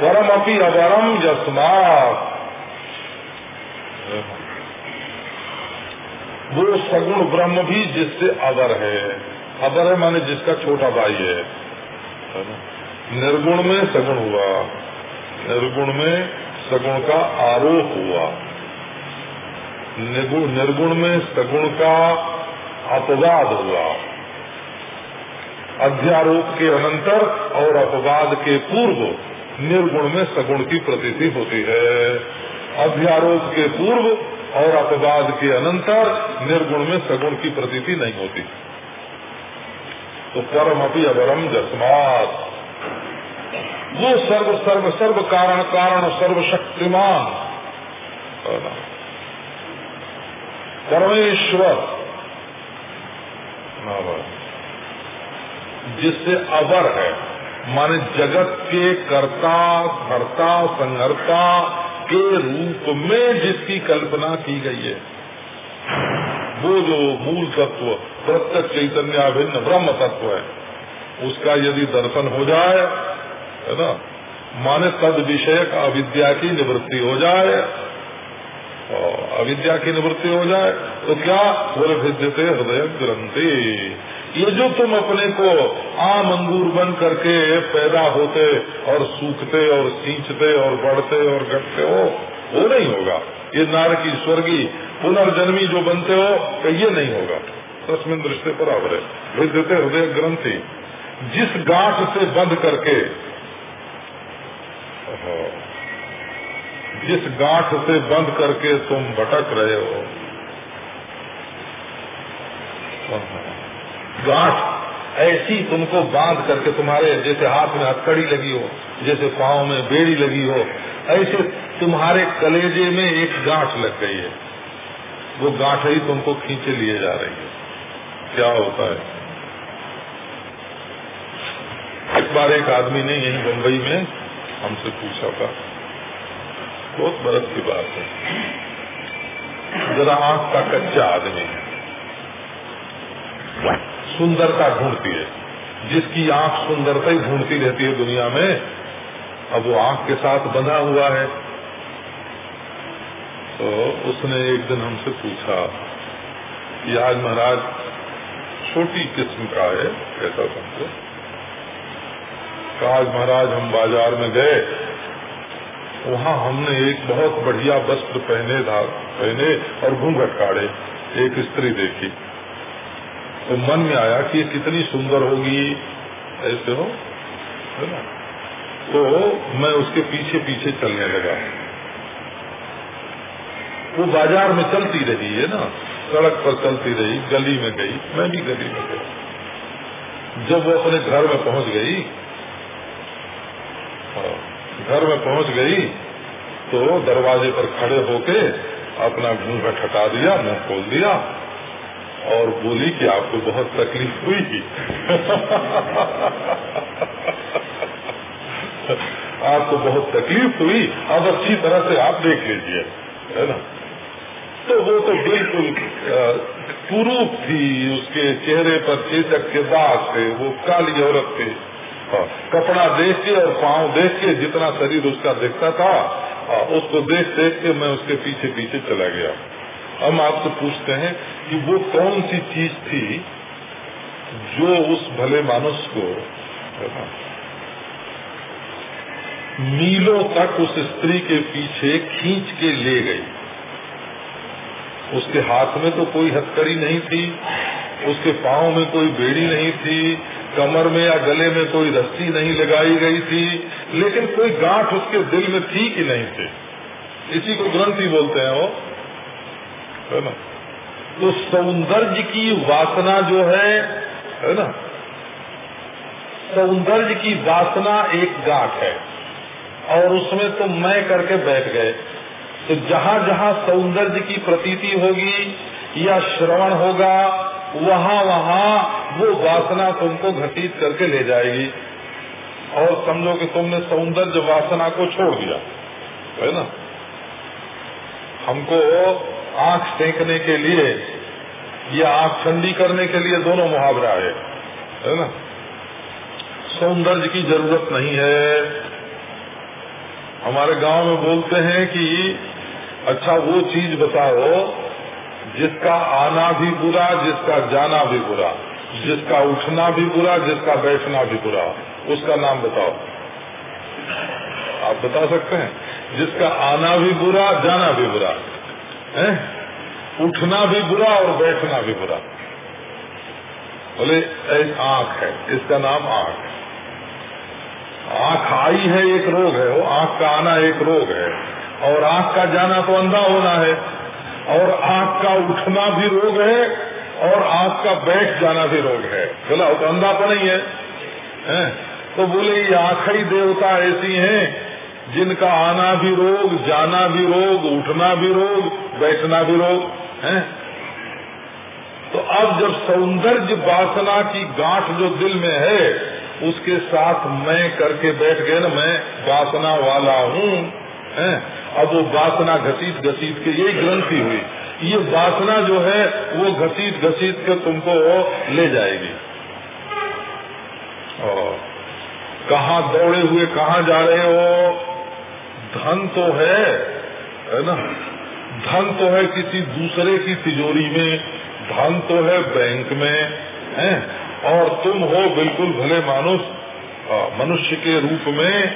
परम अपनी अवरम यस्मात। वो सगुण ब्रह्म भी जिससे अवर है। अवर है माने जिसका छोटा भाई है। निर्गुण में सगुण हुआ। निर्गुण में सगुण का आरोप हुआ। निर्गुण में सगुण का अपवाद हुआ। अध्यारोप के अनंतर और अपवाद के पूर्व निर्गुण में सगुण की प्रतीति होती है। अध्यारोप के पूर्व और अपवाद के अनंतर निर्गुण में सगुण की प्रतीति नहीं होती। तो परम अपी अवरम जस्मात वो सर्व सर्व सर्व कारण कारण सर्वशक्तिमान परमेश्वर। जिससे अवर है, माने जगत के कर्ता, भरता, संहर्ता के रूप में जिसकी कल्पना की गई है। वो जो मूल तत्व, प्रत्यक्ष चैतन्य भिन्न ब्रह्म तत्व है, उसका यदि दर्शन हो जाए है ना? माने तद विषय अविद्या की निवृत्ति हो जाए अविद्या की निवृत्ति हो जाए तो क्या बोले भिद्यते हृदय ग्रंथि ये जो तुम अपने को आम अंगूर बन करके पैदा होते और सूखते और सींचते और बढ़ते और घटते हो, वो नहीं होगा। ये नारकी स्वर्गी पुनर्जन्मी जो बनते हो तो ये नहीं होगा। तस्मिन दृष्टि बराबर है। विद्यते हृदय ग्रंथि। जिस गांठ से बंद करके जिस गांठ से बंद करके तुम भटक रहे हो गांठ ऐसी तुमको बाँध करके तुम्हारे जैसे हाथ में हथकड़ी लगी हो, जैसे पाँव में बेड़ी लगी हो, ऐसे तुम्हारे कलेजे में एक गांठ लग गई है। वो गांठ ही तुमको खींचे लिए जा रही है। क्या होता है? एक बार एक आदमी ने यही बम्बई में हमसे पूछा था। बहुत बरस की बात है। जरा आँख का कच्चा आदमी है। सुंदरता ढूंढती है। जिसकी आँख सुंदरता ही ढूंढती रहती है दुनिया में, अब वो आँख के साथ बंधा हुआ है। तो उसने एक दिन हमसे पूछा, कि आज महाराज, छोटी किस्म का है कैसा समझो आज महाराज हम बाज़ार में गए। वहाँ हमने एक बहुत बढ़िया वस्त्र पहने पहने और घूंघट काढ़े, एक स्त्री देखी। तो मन में आया कि ये कितनी सुंदर होगी, ऐसे हो, है ना? तो मैं उसके पीछे पीछे चलने लगा। वो बाज़ार में चलती रही, है ना? सड़क पर चलती रही, गली में गई, मैं भी गली में गई जब वो अपने घर में पहुँच गई घर में पहुँच गई तो दरवाजे पर खड़े होके अपना घूंघट हटा दिया, मुँह खोल दिया, और बोली कि आपको बहुत तकलीफ़ हुई आपको बहुत तकलीफ़ हुई, अब अच्छी तरह से आप देख लीजिए, है ना? तो वो तो बिल्कुल कुरूप थी, उसके चेहरे पर चेचक के दाग थे, वो काली औरत थी। कपड़ा देख के और पाँव देख के जितना शरीर उसका देखता था उसको देख देख के मैं उसके पीछे पीछे चला गया। हम आपसे पूछते हैं कि वो कौन सी चीज़ थी जो उस भले मानुष को मीलों तक उस स्त्री के पीछे खींच के ले गई। उसके हाथ में तो कोई हथकड़ी नहीं थी, उसके पाँव में कोई बेड़ी नहीं थी कमर में या गले में कोई रस्सी नहीं लगाई गई थी, लेकिन कोई गांठ उसके दिल में थी कि नहीं थी। इसी को ग्रंथी बोलते हैं वो। है ना? तो सौंदर्य की वासना जो है है ना? सौंदर्य की वासना एक गांठ है, और उसमें तो मैं करके बैठ गए। तो जहाँ जहाँ सौंदर्य की प्रतीति होगी या श्रवण होगा वहाँ वहाँ वो वासना तुमको घटित करके ले जाएगी। और समझो कि तुमने सौंदर्य वासना को छोड़ दिया। है ना? हमको आँख सेकने के लिए या आँख ठंडी करने के लिए दोनों मुहावरा है। है ना? सौंदर्य की ज़रूरत नहीं है। हमारे गाँव में बोलते हैं कि अच्छा वो चीज़ बताओ जिसका आना भी बुरा, जिसका जाना भी बुरा, जिसका उठना भी बुरा, जिसका बैठना भी बुरा, उसका नाम बताओ। आप बता सकते हैं, जिसका आना भी बुरा, जाना भी बुरा, है? उठना भी बुरा और बैठना भी बुरा। बोले एक आँख है, इसका नाम आँख आँख आई है, एक रोग है, वो आँख का आना एक रोग है, और आँख का जाना तो अंधा होना है। और आँख का उठना भी रोग है और आँख का बैठ जाना भी रोग है। बोला तो अंधापन ही है, है? तो बोले ये आखिरी देवता ऐसी हैं जिनका आना भी रोग जाना भी रोग उठना भी रोग बैठना भी रोग। है? तो अब जब सौंदर्य वासना की गांठ जो दिल में है उसके साथ मैं करके बैठ गए ना मैं वासना वाला हूँ। अब वो वासना घसीट घसीट के, यही ग्रंथि हुई। ये वासना जो है, वो घसीट घसीट के तुमको ले जाएगी। और कहा दौड़े हुए, कहा जा रहे हो? धन तो है है ना? धन तो है किसी दूसरे की तिजोरी में, धन तो है बैंक में, है? और तुम हो बिल्कुल भले मानुष मनुष्य के रूप में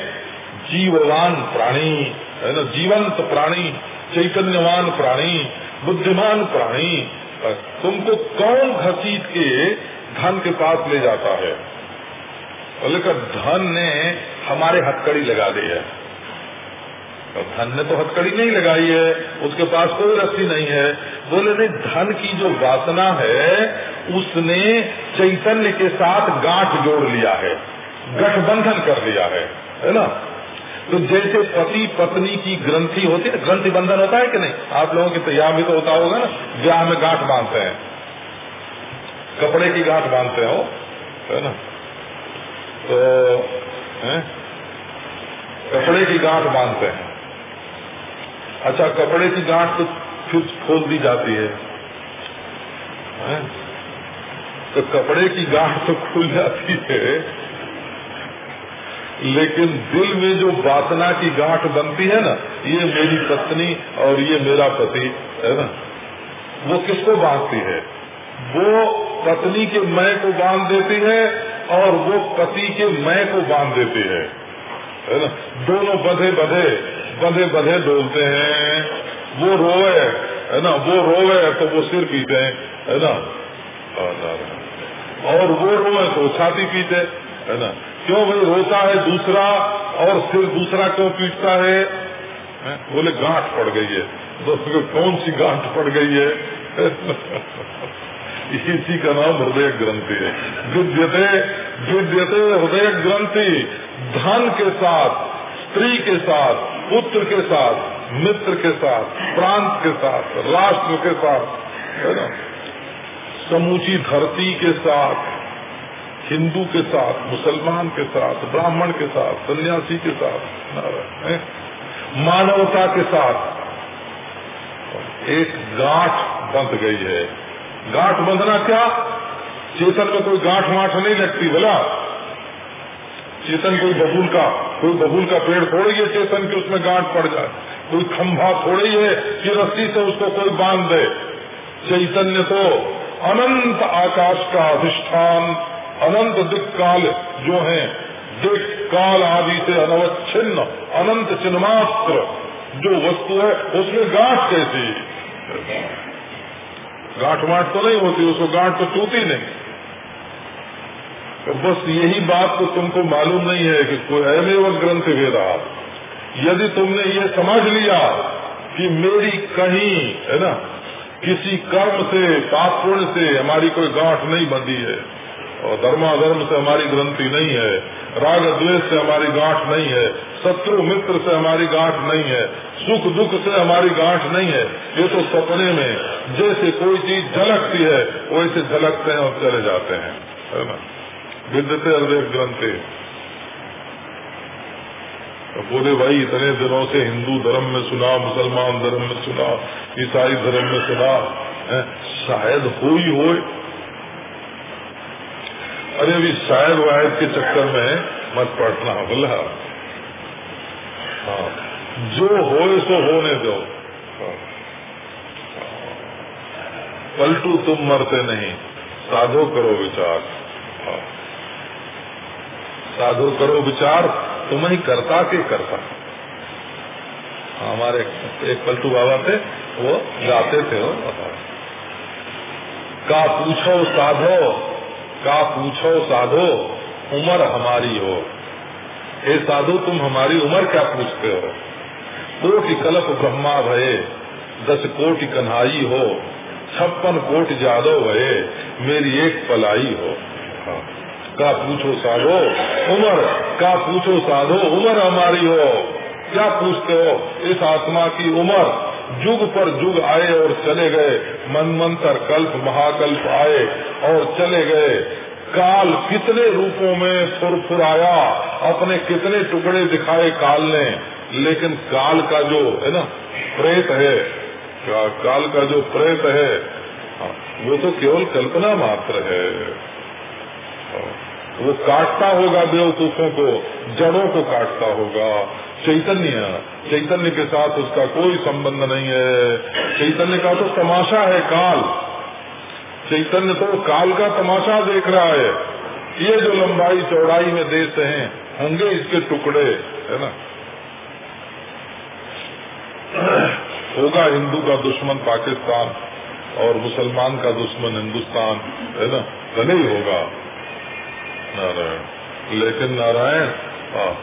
जीववान प्राणी। है ना? जीवंत प्राणी, चैतन्यवान प्राणी, बुद्धिमान प्राणी। तुमको कौन घसीट के धन के पास ले जाता है? का धन ने हमारे हथकड़ी लगा दी है। तो धन ने तो हथकड़ी नहीं लगाई है, उसके पास कोई रस्सी नहीं है। बोले, नहीं, धन की जो वासना है, उसने चैतन्य के साथ गांठ जोड़ लिया है, गठबंधन कर लिया है है ना? तो जैसे पति पत्नी की ग्रंथि होती है ग्रंथि बंधन होता है कि नहीं? आप लोगों के तैयार में तो होता होगा ना ब्याह में गांठ बांधते हैं। कपड़े की गांठ बांधते हो है ना? तो है? कपड़े की गांठ बांधते हैं। अच्छा कपड़े की गांठ तो फिर खोल दी जाती है, है? तो कपड़े की गांठ तो खुल जाती है। लेकिन दिल में जो वासना की गांठ बनती है ना, ये मेरी पत्नी और ये मेरा पति, है ना? वो किसको बांधती है? वो पत्नी के मैं को बाँध देती है और वो पति के मैं को बाँध देती है है ना? दोनों बधे बधे बधे बधे डोलते हैं। वो रोए, है ना? वो रोए तो वो सिर पीते है ना? और वो रोए तो छाती पीते, है ना? क्यों भाई रोता है दूसरा और सिर दूसरा क्यों पीटता है? बोले, गांठ पड़ गई है। दोस्तों कौन सी गांठ पड़ गई है? इसी का नाम हृदय ग्रंथि है। विद्यते विद्यते हृदय ग्रंथि, धन के साथ, स्त्री के साथ, पुत्र के साथ, मित्र के साथ, प्रांत के साथ, राष्ट्र के साथ समूची धरती के साथ हिंदू के साथ, मुसलमान के साथ, ब्राह्मण के साथ, सन्यासी के साथ मानवता के साथ। एक गांठ बंध गई है। गांठ बंधना क्या? चेतन में कोई गांठ वाठ नहीं लगती, बोला। चेतन कोई बबूल का, कोई बबूल का पेड़ थोड़ी है चेतन की, उसमें गांठ पड़ जाए। कोई खंभा थोड़ी है कि रस्सी से उसको कोई बाँध दे। चैतन्य तो अनंत आकाश का अधिष्ठान। अनंत दिक काल जो है दिक काल आदि से अनवच्छिन्न अनंत चिन्मात्र जो वस्तु है, उसमें गांठ कैसी? गांठ वाठ तो नहीं होती, उसको गांठ तो टूटी नहीं। तो बस यही बात तो तुमको मालूम नहीं है कि कोई है वो ग्रंथ वेदा। यदि तुमने ये समझ लिया कि मेरी कहीं, है ना, किसी कर्म से, पाप पुण्य से हमारी कोई गांठ नहीं बंधी है और धर्माधर्म से हमारी ग्रंथि नहीं है राग द्वेष से हमारी गांठ नहीं है, शत्रु मित्र से हमारी गांठ नहीं है, सुख दुख से हमारी गांठ नहीं है, ये तो सपने में जैसे कोई चीज़ झलकती है, वैसे झलकते हैं और चले जाते हैं। विद्यते हृदय ग्रंथि। तो बोले, भाई, इतने दिनों से हिंदू धर्म में सुना, मुसलमान धर्म में सुना, ईसाई धर्म में सुना शायद हो ही हो अरे अभी शायद वायद के चक्कर में मत पढ़ना बोला। हाँ। जो हो सो होने दो। हाँ। पलटू तुम मरते नहीं। साधो करो विचार। हाँ। साधो करो विचार तुम ही करता के करता। हमारे एक पलटू बाबा थे, वो गाते थे। वो का पूछो साधो का पूछो साधो, उम्र हमारी हो। हे साधु, तुम हमारी उम्र क्या पूछते हो? कोटि कलप ब्रह्मा भये, दस कोटि कन्हाई हो, छप्पन कोटि जादो भये, मेरी एक पलाई हो। का पूछो साधो, उम्र, का पूछो साधो, उम्र हमारी हो। क्या पूछते हो? इस आत्मा की उम्र, जुग पर जुग आए और चले गए मन मंत्र कल्प महाकल्प आए। और चले गए। काल कितने रूपों में फुर आया अपने कितने टुकड़े दिखाए काल ने। लेकिन काल का जो है ना प्रेत है का, काल का जो प्रेत है हाँ, वो तो केवल कल्पना मात्र है। हाँ, वो काटता होगा बेवकूफों को जड़ों को काटता होगा। चैतन्य चैतन्य के साथ उसका कोई संबंध नहीं है। चैतन्य का तो तमाशा है काल। चैतन्य तो काल का तमाशा देख रहा है। ये जो लंबाई चौड़ाई में देश हैं, होंगे इसके टुकड़े, है ना? होगा हिंदू का दुश्मन पाकिस्तान और मुसलमान का दुश्मन हिंदुस्तान, है ना? भले ही होगा। नारायण। लेकिन नारायण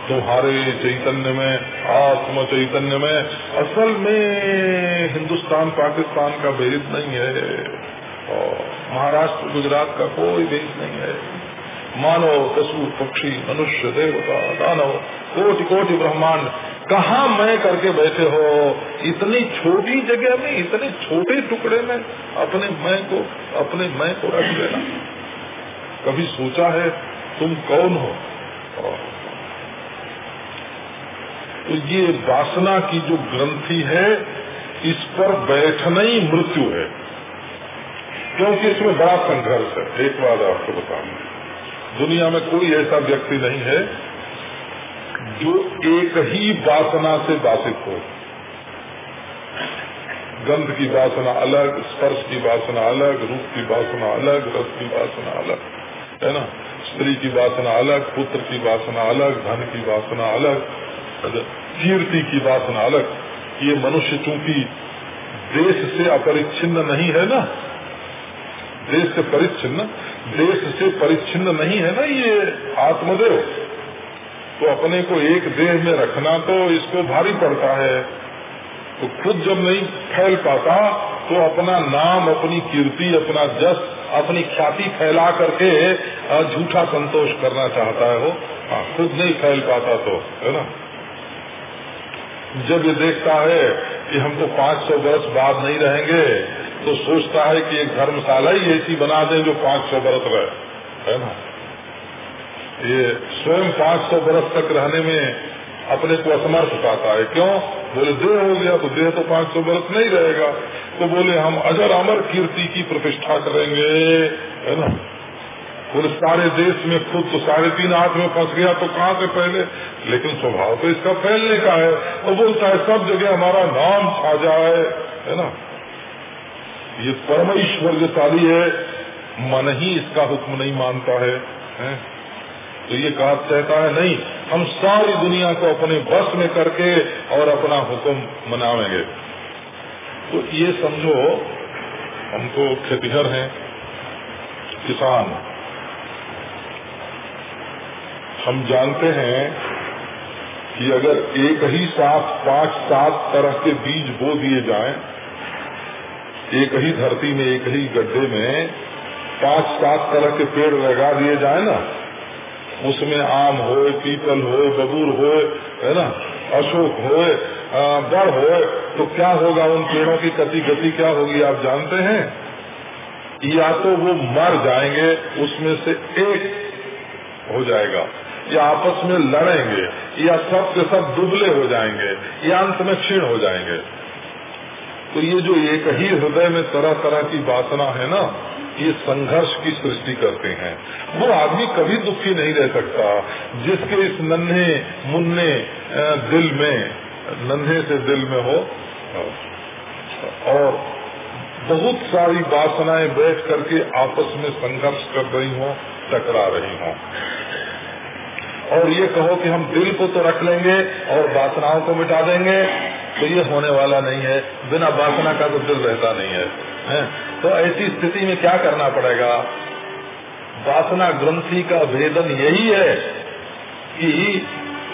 तुम्हारे चैतन्य में, आत्म चैतन्य में असल में हिंदुस्तान पाकिस्तान का भेद नहीं है। और महाराष्ट्र, गुजरात का कोई भेद नहीं है। मानव, पशु, पक्षी, मनुष्य, देवता, दानव कोटि कोटि ब्रह्मांड, कहा मैं करके बैठे हो? इतनी छोटी जगह में, इतने छोटे टुकड़े में अपने मैं को, अपने मैं को रख लेना कभी सोचा है, तुम कौन हो? तो ये वासना की जो ग्रंथि है, इस पर बैठना ही मृत्यु है। क्योंकि इसमें बड़ा संघर्ष है एक बात आपको बताऊँगी दुनिया में कोई ऐसा व्यक्ति नहीं है जो एक ही वासना से बाधित हो। गंध की वासना अलग, स्पर्श की वासना अलग, रूप की वासना अलग, रस की वासना अलग, है ना? स्त्री की वासना अलग, पुत्र की वासना अलग, धन की वासना अलग कीर्ति की वासना अलग, ये मनुष्य चूँकि देश से अपरिच्छिन्न नहीं है ना देश से परिच्छिन्न, देश से परिच्छिन्न नहीं है ना ये आत्मदेव? तो अपने को एक देह में रखना तो इसको भारी पड़ता है। तो खुद जब नहीं फैल पाता तो अपना नाम, अपनी कीर्ति, अपना जस, अपनी ख्याति फैला करके झूठा संतोष करना चाहता है वो। हाँ खुद नहीं फैल पाता तो है ना? जब ये देखता है कि हम तो पाँच सौ वर्ष बाद नहीं रहेंगे तो सोचता है कि एक धर्मशाला ही ऐसी बना दें जो पाँच सौ वर्ष रहे, है ना? ये स्वयं पाँच सौ वर्ष तक रहने में अपने को असमर्थ पाता है। क्यों? बोले, देह हो गया तो देह तो पाँच सौ वर्ष नहीं रहेगा। तो बोले, हम अजर अमर कीर्ति की प्रतिष्ठा करेंगे, है ना? बोले, सारे देश में खुद तो साढ़े तीन हाथ में फंस गया तो कहाँ से पहले लेकिन स्वभाव तो इसका फैलने का है। और बोलता है, सब जगह हमारा नाम छा जाए, है ना? ये परम ईश्वर्यशाली है मन ही इसका हुक्म नहीं मानता है, है? तो ये कहा कहता है नहीं हम सारी दुनिया को अपने बस में करके और अपना हुक्म मनावेंगे तो ये समझो हम तो खेतिहर हैं किसान हम जानते हैं कि अगर एक ही साथ पाँच सात तरह के बीज बो दिए जाएँ, एक ही धरती में, एक ही गड्ढे में पाँच सात तरह के पेड़ लगा दिए जाए ना। उसमें आम हो पीपल हो बबूर हो है ना, अशोक हो बड़ हो तो क्या होगा उन पेड़ों की गति गति क्या होगी, आप जानते हैं? या तो वो मर जाएँगे, उसमें से एक हो जाएगा, या आपस में लड़ेंगे, या सब के सब दुबले हो जाएँगे, या अंत में क्षीण हो जाएँगे। तो ये जो एक ही हृदय में तरह तरह की वासना है ना, ये संघर्ष की सृष्टि करते हैं। वो आदमी कभी दुखी नहीं रह सकता। जिसके इस नन्हे, मुन्ने दिल में, नन्हे से दिल में हो, और बहुत सारी वासनाएँ बैठ करके आपस में संघर्ष कर रही हो, टकरा रही हो। और ये कहो कि हम दिल को तो रख लेंगे और वासनाओं को मिटा देंगे तो ये होने वाला नहीं है। बिना वासना का तो दिल रहता नहीं है, है? तो ऐसी स्थिति में क्या करना पड़ेगा? वासना ग्रंथि का भेदन यही है कि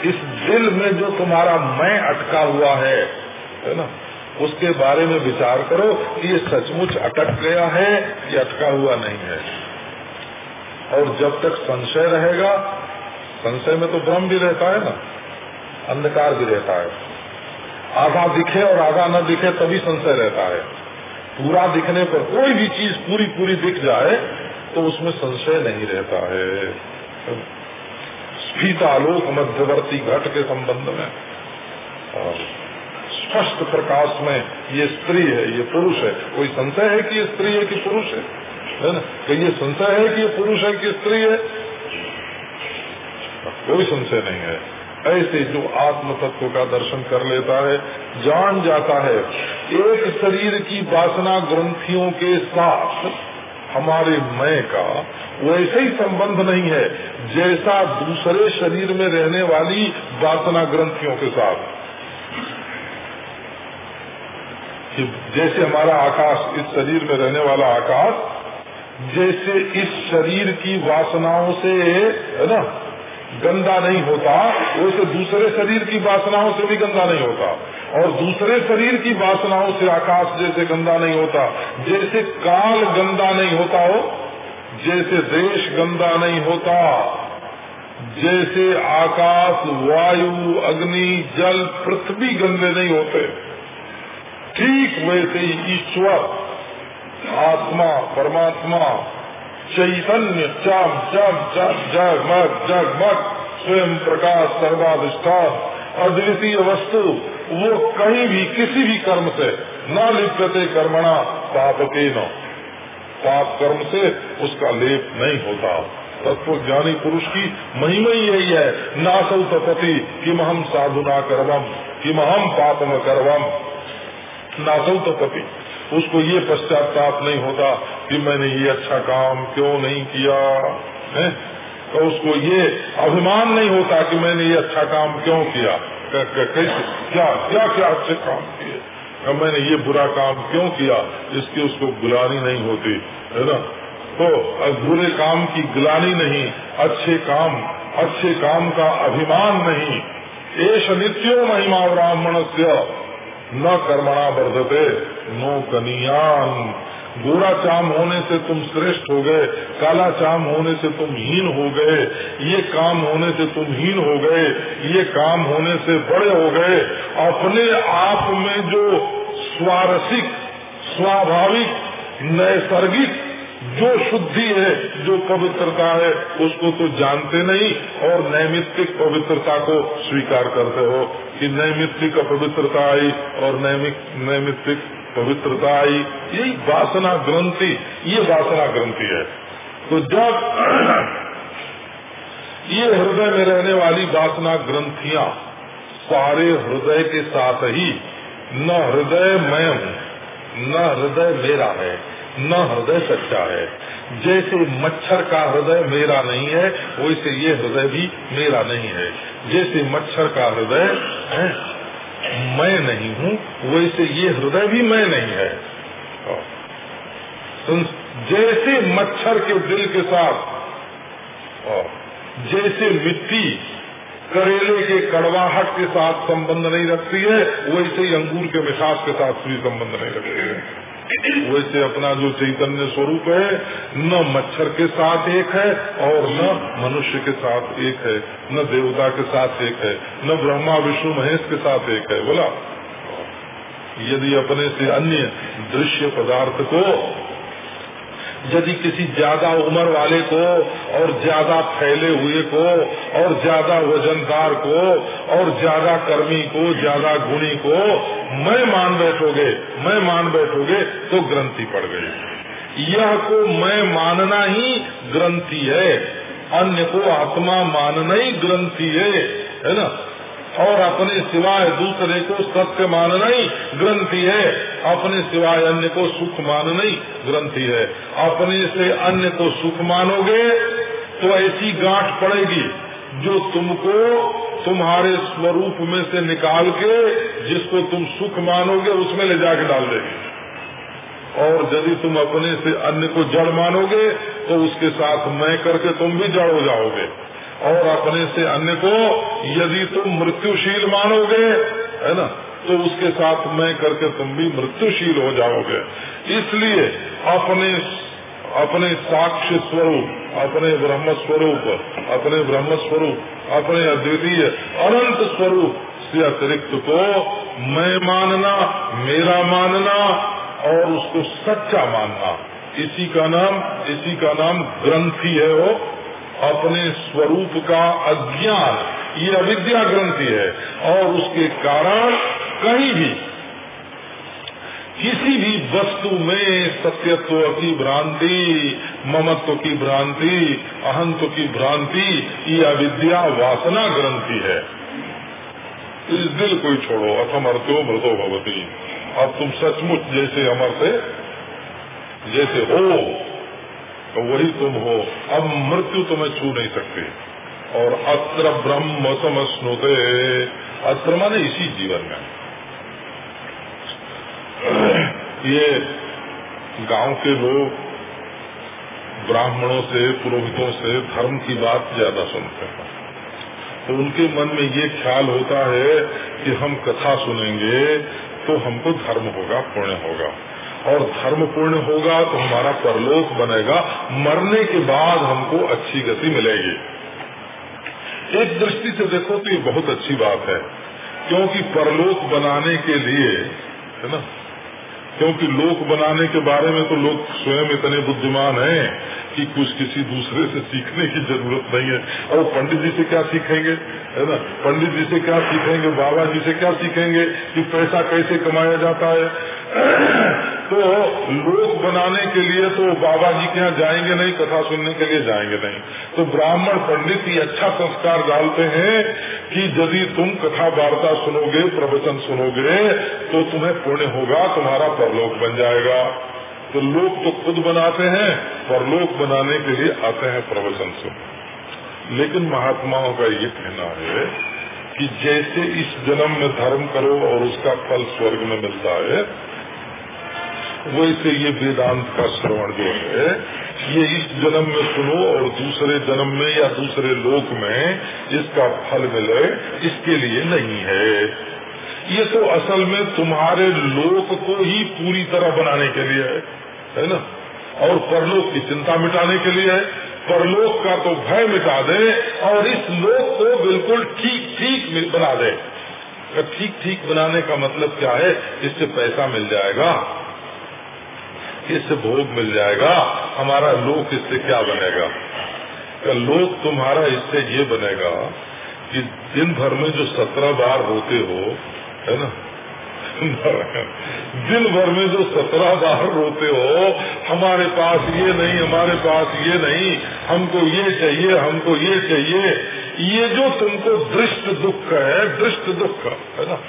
इस दिल में जो तुम्हारा मैं अटका हुआ है है ना? उसके बारे में विचार करो कि ये सचमुच अटक गया है कि अटका हुआ नहीं है। और जब तक संशय रहेगा संशय में तो भ्रम भी रहता है ना, अंधकार भी रहता है। आधा दिखे और आधा न दिखे, तभी संशय रहता है। पूरा दिखने पर कोई भी चीज़ पूरी पूरी दिख जाए तो उसमें संशय नहीं रहता है। स्फीतालोक मध्यवर्ती घट के संबंध में। स्पष्ट प्रकाश में ये स्त्री है, ये पुरुष है। कोई संशय है कि ये स्त्री है कि पुरुष है? है ना? कि ये संशय है कि ये पुरुष है कि स्त्री है? कोई संशय नहीं है। ऐसे जो आत्म तत्व का दर्शन कर लेता है, जान जाता है, एक शरीर की वासना ग्रंथियों के साथ हमारे मैं का वैसे ही संबंध नहीं है, जैसा दूसरे शरीर में रहने वाली वासना ग्रंथियों के साथ। कि जैसे हमारा आकाश, इस शरीर में रहने वाला आकाश, जैसे इस शरीर की वासनाओं से, है ना गंदा नहीं होता वैसे दूसरे शरीर की वासनाओं से भी गंदा नहीं होता। और दूसरे शरीर की वासनाओं से आकाश जैसे गंदा नहीं होता। जैसे काल गंदा नहीं होता हो, जैसे देश गंदा नहीं होता। जैसे आकाश, वायु, अग्नि, जल, पृथ्वी गंदे नहीं होते। ठीक वैसे ही ईश्वर, आत्मा, परमात्मा चैतन्य चम चम चम जगमग जगमग स्वयं प्रकाश सर्वाधिष्ठान अद्वितीय वस्तु, वो कहीं भी, किसी भी कर्म से, न लिप्यते कर्मणा पाप के न। पाप कर्म से उसका लेप नहीं होता। तत्व ज्ञानी पुरुष की महिमा ही यही है, नासौ तपति किम हम साधु ना करवम किम हम पाप न करवम। नासौ तपति। उसको ये पश्चाताप नहीं होता कि मैंने ये अच्छा काम क्यों नहीं किया, है? तो उसको ये अभिमान नहीं होता कि मैंने ये अच्छा काम क्यों किया। कैसे? क्या क्या क्या अच्छे काम किए? मैंने ये बुरा काम क्यों किया? इसकी उसको गुलानी नहीं होती, है ना? तो बुरे काम की गिलानी नहीं, अच्छे काम अच्छे काम का अभिमान नहीं। एश नित्यो महिमा ब्राह्मण से न कर्मणा वर्धते। नो कनियान गोरा चाम होने से तुम श्रेष्ठ हो गए, काला चाम होने से तुम हीन हो गए, ये काम होने से तुम हीन हो गए, ये काम होने से बड़े हो गए। अपने आप में जो स्वारसिक, स्वाभाविक, नैसर्गिक जो शुद्धि है, जो पवित्रता है, उसको तो जानते नहीं और नैमित्तिक पवित्रता को स्वीकार करते हो कि नैमित्तिक पवित्रता आई और नैमित्तिक पवित्रता आई यही वासना ग्रंथि, ये वासना ग्रंथि है। तो जब ये हृदय में रहने वाली वासना ग्रंथियाँ सारे हृदय के साथ ही, न हृदय मैं हूँ, न हृदय मेरा है, न हृदय सच्चा है। जैसे मच्छर का हृदय मेरा नहीं है, वैसे ये हृदय भी मेरा नहीं है। जैसे मच्छर का हृदय मैं नहीं हूँ वैसे ये हृदय भी मैं नहीं है। जैसे मच्छर के दिल के साथ जैसे मिट्टी करेले के कड़वाहट के साथ संबंध नहीं रखती है, वैसे ही अंगूर के मिठास के साथ भी संबंध नहीं रखती है। वैसे अपना जो चैतन्य स्वरूप है, न मच्छर के साथ एक है और न मनुष्य के साथ एक है, न देवता के साथ एक है, न ब्रह्मा, विष्णु, महेश के साथ एक है। बोला, यदि अपने से अन्य दृश्य पदार्थ को यदि किसी ज़्यादा उम्र वाले को और ज़्यादा फैले हुए को और ज़्यादा वजनदार को और ज़्यादा कर्मी को, ज़्यादा गुणी को मैं मान बैठोगे, मैं मान बैठोगे तो ग्रंथि पड़ गई यह को मैं मानना ही ग्रंथि है। अन्य को आत्मा मानना ही ग्रंथि है है ना? और अपने सिवाय दूसरे को सत्य मानना ही ग्रंथि है। अपने सिवाय अन्य को सुख मानना ही ग्रंथि है। अपने से अन्य को सुख मानोगे तो ऐसी गांठ पड़ेगी, जो तुमको तुम्हारे स्वरूप में से निकाल के, जिसको तुम सुख मानोगे, उसमें ले जाके डाल देगी। और यदि तुम अपने से अन्य को जड़ मानोगे तो उसके साथ मैं करके तुम भी जड़ हो जाओगे। और अपने से अन्य को, यदि तुम मृत्युशील मानोगे, है ना तो उसके साथ मैं करके तुम भी मृत्युशील हो जाओगे। इसलिए अपने अपने साक्ष्य स्वरूप, अपने ब्रह्म स्वरूप अपने ब्रह्म स्वरूप अपने अद्वितीय अनंत स्वरूप से अतिरिक्त को मैं मानना, मेरा मानना और उसको सच्चा मानना। इसी का नाम, इसी का नाम ग्रंथि है वो। अपने स्वरूप का अज्ञान, ये अविद्या ग्रंथि है। और उसके कारण कहीं भी, किसी भी वस्तु में सत्यत्व की भ्रांति, ममत्व की भ्रांति, अहंत्व की भ्रांति ये अविद्या वासना ग्रंथि है। इस दिल को ही छोड़ो अथमर्थो मृतो भवती। अब तुम सचमुच जैसे अमर से जैसे हो तो वही तुम हो। अब मृत्यु तुम्हें छू नहीं सकती। और अत्र ब्रह्म समस्नुते। अत्र माने इसी जीवन में। ये गाँव के लोग ब्राह्मणों से, पुरोहितों से धर्म की बात ज़्यादा सुनते हैं। तो उनके मन में ये ख्याल होता है कि हम कथा सुनेंगे तो हमको धर्म होगा, पुण्य होगा। और धर्म पूर्ण होगा तो हमारा परलोक बनेगा, मरने के बाद हमको अच्छी गति मिलेगी। एक दृष्टि से देखो तो ये बहुत अच्छी बात है, क्योंकि परलोक बनाने के लिए, है ना क्योंकि लोक बनाने के बारे में तो लोग स्वयं इतने बुद्धिमान हैं कि कुछ किसी दूसरे से सीखने की ज़रूरत नहीं है। और पंडित जी से क्या सीखेंगे? है ना? पंडित जी से क्या सीखेंगे? बाबा जी से क्या सीखेंगे कि पैसा कैसे कमाया जाता है? तो लोग बनाने के लिए तो बाबा जी के यहाँ जाएँगे नहीं, कथा सुनने के लिए जाएँगे नहीं। तो ब्राह्मण पंडित ही अच्छा संस्कार डालते हैं कि यदि तुम कथा वार्ता सुनोगे, प्रवचन सुनोगे तो तुम्हें पुण्य होगा, तुम्हारा परलोक बन जाएगा। तो लोग तो खुद बनाते हैं और परलोक बनाने के लिए आते हैं प्रवचन सुन लेकिन महात्माओं का ये कहना है कि जैसे इस जन्म में धर्म करो और उसका फल स्वर्ग में मिलता है, वैसे ये वेदांत का श्रवण जो है, ये इस जन्म में सुनो और दूसरे जन्म में या दूसरे लोक में इसका फल मिले, इसके लिए नहीं है। ये तो असल में तुम्हारे लोक को ही पूरी तरह बनाने के लिए है। है ना? और परलोक की चिंता मिटाने के लिए है परलोक का तो भय मिटा दे और इस लोक को बिल्कुल ठीक ठीक बना दे। ठीक ठीक बनाने का मतलब क्या है? इससे पैसा मिल जाएगा। इससे भोग मिल जाएगा। हमारा लोक इससे क्या बनेगा? क्या लोक तुम्हारा इससे ये बनेगा कि दिन भर में जो सत्रह बार होते हो, है ना? दिन भर में जो सत्रह बार रोते हो, हमारे पास ये नहीं, हमारे पास ये नहीं, हमको ये चाहिए, हमको ये चाहिए। ये जो तुमको दृष्ट दुख है, दृष्ट दुख, है ना?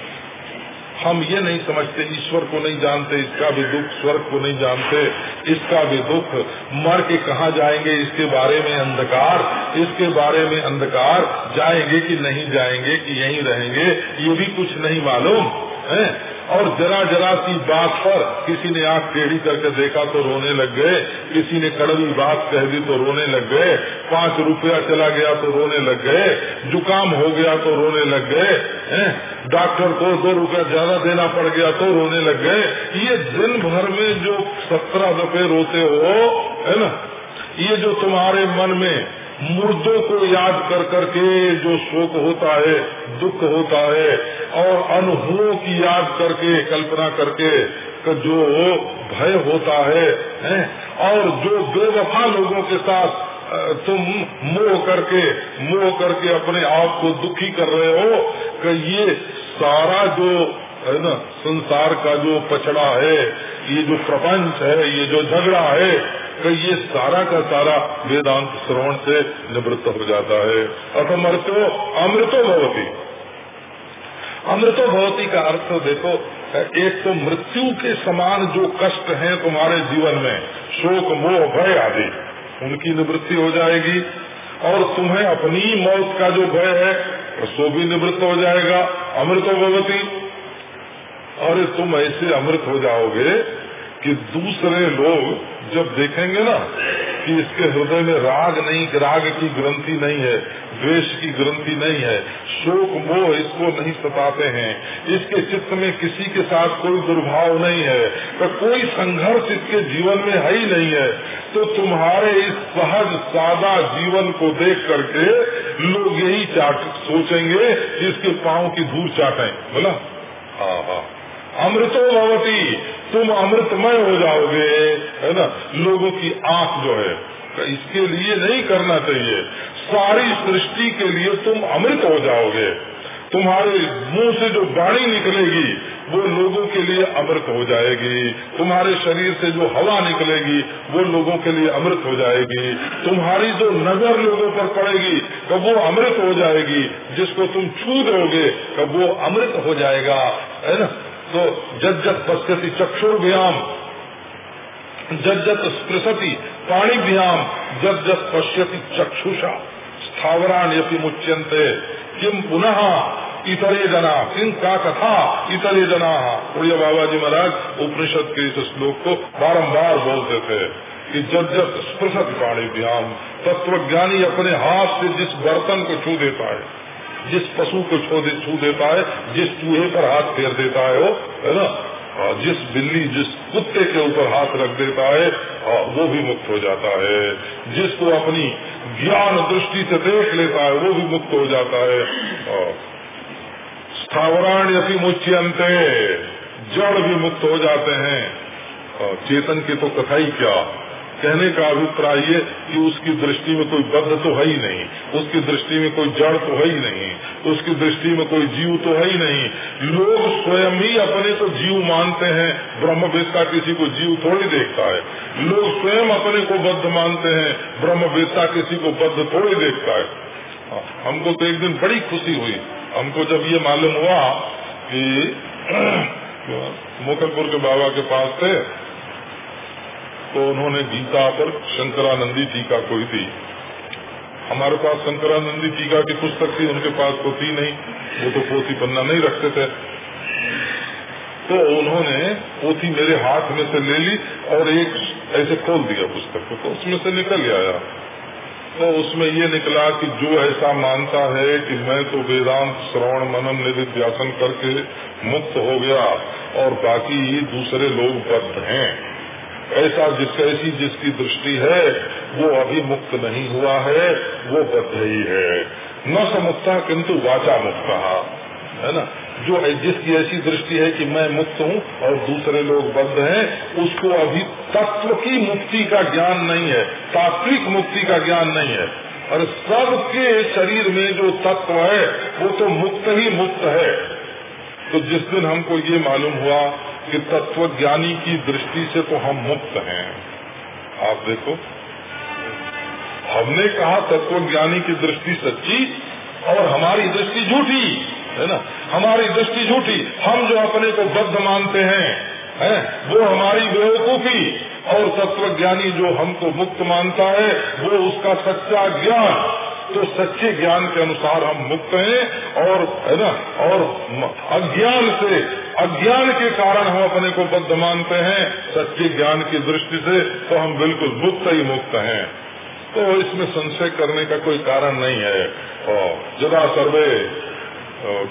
हम ये नहीं समझते, ईश्वर को नहीं जानते, इसका भी दुख, स्वर्ग को नहीं जानते, इसका भी दुख। मर के कहा जाएँगे? इसके बारे में अंधकार, इसके बारे में अंधकार। जाएँगे कि नहीं जाएँगे, कि यहीं रहेंगे, ये भी कुछ नहीं मालूम। है और जरा जरा सी बात पर किसी ने आँख टेढ़ी करके देखा तो रोने लग गए, किसी ने कड़वी बात कह दी तो रोने लग गए, पाँच रुपया चला गया तो रोने लग गए, जुकाम हो गया तो रोने लग गए डॉक्टर को दो रुपया ज़्यादा देना पड़ गया तो रोने लग गए। ये दिन भर में जो सत्रह दफे रोते हो, है ना? ये जो तुम्हारे मन में मुर्दों को याद कर करके जो शोक होता है दुख होता है और अनुभवों की याद करके कल्पना करके कर जो भय होता है, है? और जो बेवफा लोगों के साथ तुम मोह करके मोह करके अपने आप को दुखी कर रहे हो कि ये सारा जो है ना? संसार का जो पछड़ा है, ये जो प्रपंच है, ये जो झगड़ा है कि ये सारा का सारा वेदांत श्रवण से निवृत्त हो जाता है। अथमर्तो अमृतो भवती। अमृतो भवती का अर्थ तो देखो, एक तो मृत्यु के समान जो कष्ट हैं तुम्हारे जीवन में, शोक, मोह, भय आदि, उनकी निवृत्ति हो जाएगी। और तुम्हें अपनी मौत का जो भय है सो भी निवृत्त हो जाएगा। अमृतो भगवती और तुम ऐसे अमृत हो जाओगे कि दूसरे लोग जब देखेंगे ना कि इसके हृदय में राग नहीं, राग की ग्रंथि नहीं है, द्वेष की ग्रंथि नहीं है, शोक मोह इसको नहीं सताते हैं। इसके चित्त में किसी के साथ कोई दुर्भाव नहीं है तो कोई संघर्ष इसके जीवन में है ही नहीं है। तो तुम्हारे इस सहज, सादा जीवन को देख करके लोग यही सोचेंगे कि इसके पाँव की धूल चाटें, बोला? हाँ हाँ। अमृतो भवती, तुम अमृतमय हो जाओगे, है ना? लोगों की आँख जो है तो इसके लिए नहीं करना चाहिए। सारी सृष्टि के लिए तुम अमृत हो जाओगे। तुम्हारे मुँह से जो वाणी निकलेगी, वो लोगों के लिए अमृत हो जाएगी। तुम्हारे शरीर से जो हवा निकलेगी, वो लोगों के लिए अमृत हो जाएगी। तुम्हारी जो नज़र लोगों पर पड़ेगी कब वो अमृत हो जाएगी। जिसको तुम छू दोगे कब वो अमृत हो जाएगा, है ना? तो जज्जत पश्यति चक्षुर्भ्याम जज्जत स्पृशति पाणीभ्याम जज्जत पश्यति चक्षुषा स्थावरान यति मुच्यंते किम पुनः इतरे जना किन का कथा इतरे जना? उड़िया बाबा जी महाराज, उपनिषद के इस श्लोक को बारंबार बोलते थे कि जब जब स्पृशत पाणी व्याम अपने हाथ से जिस बर्तन को छू देता है जिस पशु को छो दे, देता है जिस चूहे पर हाथ फेर देता है वो है ना? और जिस बिल्ली जिस कुत्ते के ऊपर हाथ रख देता है वो भी मुक्त हो जाता है। जिसको अपनी ज्ञान दृष्टि से देख लेता है वो भी मुक्त हो जाता है। स्थावराण यदि मुच्यंते जड़ भी मुक्त हो जाते हैं चेतन की तो कथा ही क्या? कहने का अभिप्राय ये कि उसकी दृष्टि में कोई बद्ध तो है ही नहीं, उसकी दृष्टि में कोई जड़ तो है ही नहीं, उसकी दृष्टि में कोई जीव तो है ही नहीं। लोग स्वयं ही अपने को जीव मानते हैं ब्रह्म वेदता किसी को जीव थोड़ी देखता है। लोग स्वयं अपने को बद्ध मानते हैं ब्रह्म वेदता किसी को बद्ध थोड़ी देखता है। हमको तो एक दिन बड़ी खुशी हुई। हमको जब ये मालूम हुआ कि मोकलपुर के बाबा के पास थे तो उन्होंने गीता पर शंकरानंदी टीका कोई थी हमारे पास शंकरानंदी टीका की पुस्तक थी, उनके पास तो थी नहीं। वो तो पोथी पन्ना नहीं रखते थे। तो उन्होंने पोथी मेरे हाथ में से ले ली और एक ऐसे खोल दिया पुस्तक को तो उसमें से निकल आया। तो उसमें ये निकला कि जो ऐसा मानता है कि मैं तो वेदांत श्रवण मनन निधिध्यासन करके मुक्त हो गया और बाकी दूसरे लोग बद्ध हैं। ऐसा जिसका ऐसी जिसकी दृष्टि है, वो अभी मुक्त नहीं हुआ है, वो बद्ध ही है। न समुक्ता, किंतु वाचा मुक्त है। ना? जो जिसकी ऐसी दृष्टि है कि मैं मुक्त हूँ और दूसरे लोग बद्ध हैं, उसको अभी तत्व की मुक्ति का ज्ञान नहीं है। तात्विक मुक्ति का ज्ञान नहीं है। और सबके शरीर में जो तत्व है, वो तो मुक्त ही मुक्त है। तो जिस दिन हमको ये मालूम हुआ कि तत्व ज्ञानी की दृष्टि से तो हम मुक्त हैं। आप देखो। हमने कहा तत्व ज्ञानी की दृष्टि सच्ची और हमारी दृष्टि झूठी, है ना? हमारी दृष्टि झूठी। हम जो अपने को बद्ध मानते हैं, है? वो हमारी बेवकूफ़ी। और तत्व ज्ञानी जो हमको मुक्त मानता है, वो उसका सच्चा ज्ञान। तो सच्चे ज्ञान के अनुसार हम मुक्त हैं और, है ना? और अज्ञान से अज्ञान के कारण हम अपने को बद्ध मानते हैं, सच्चे ज्ञान की दृष्टि से तो हम बिल्कुल मुक्त ही मुक्त हैं। तो इसमें संशय करने का कोई कारण नहीं है। जदा सर्वे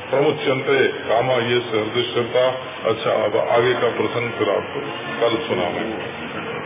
प्रमुचंते कामा ये हृदय अच्छा अब आगे का प्रसंग फिर आपको कल सुना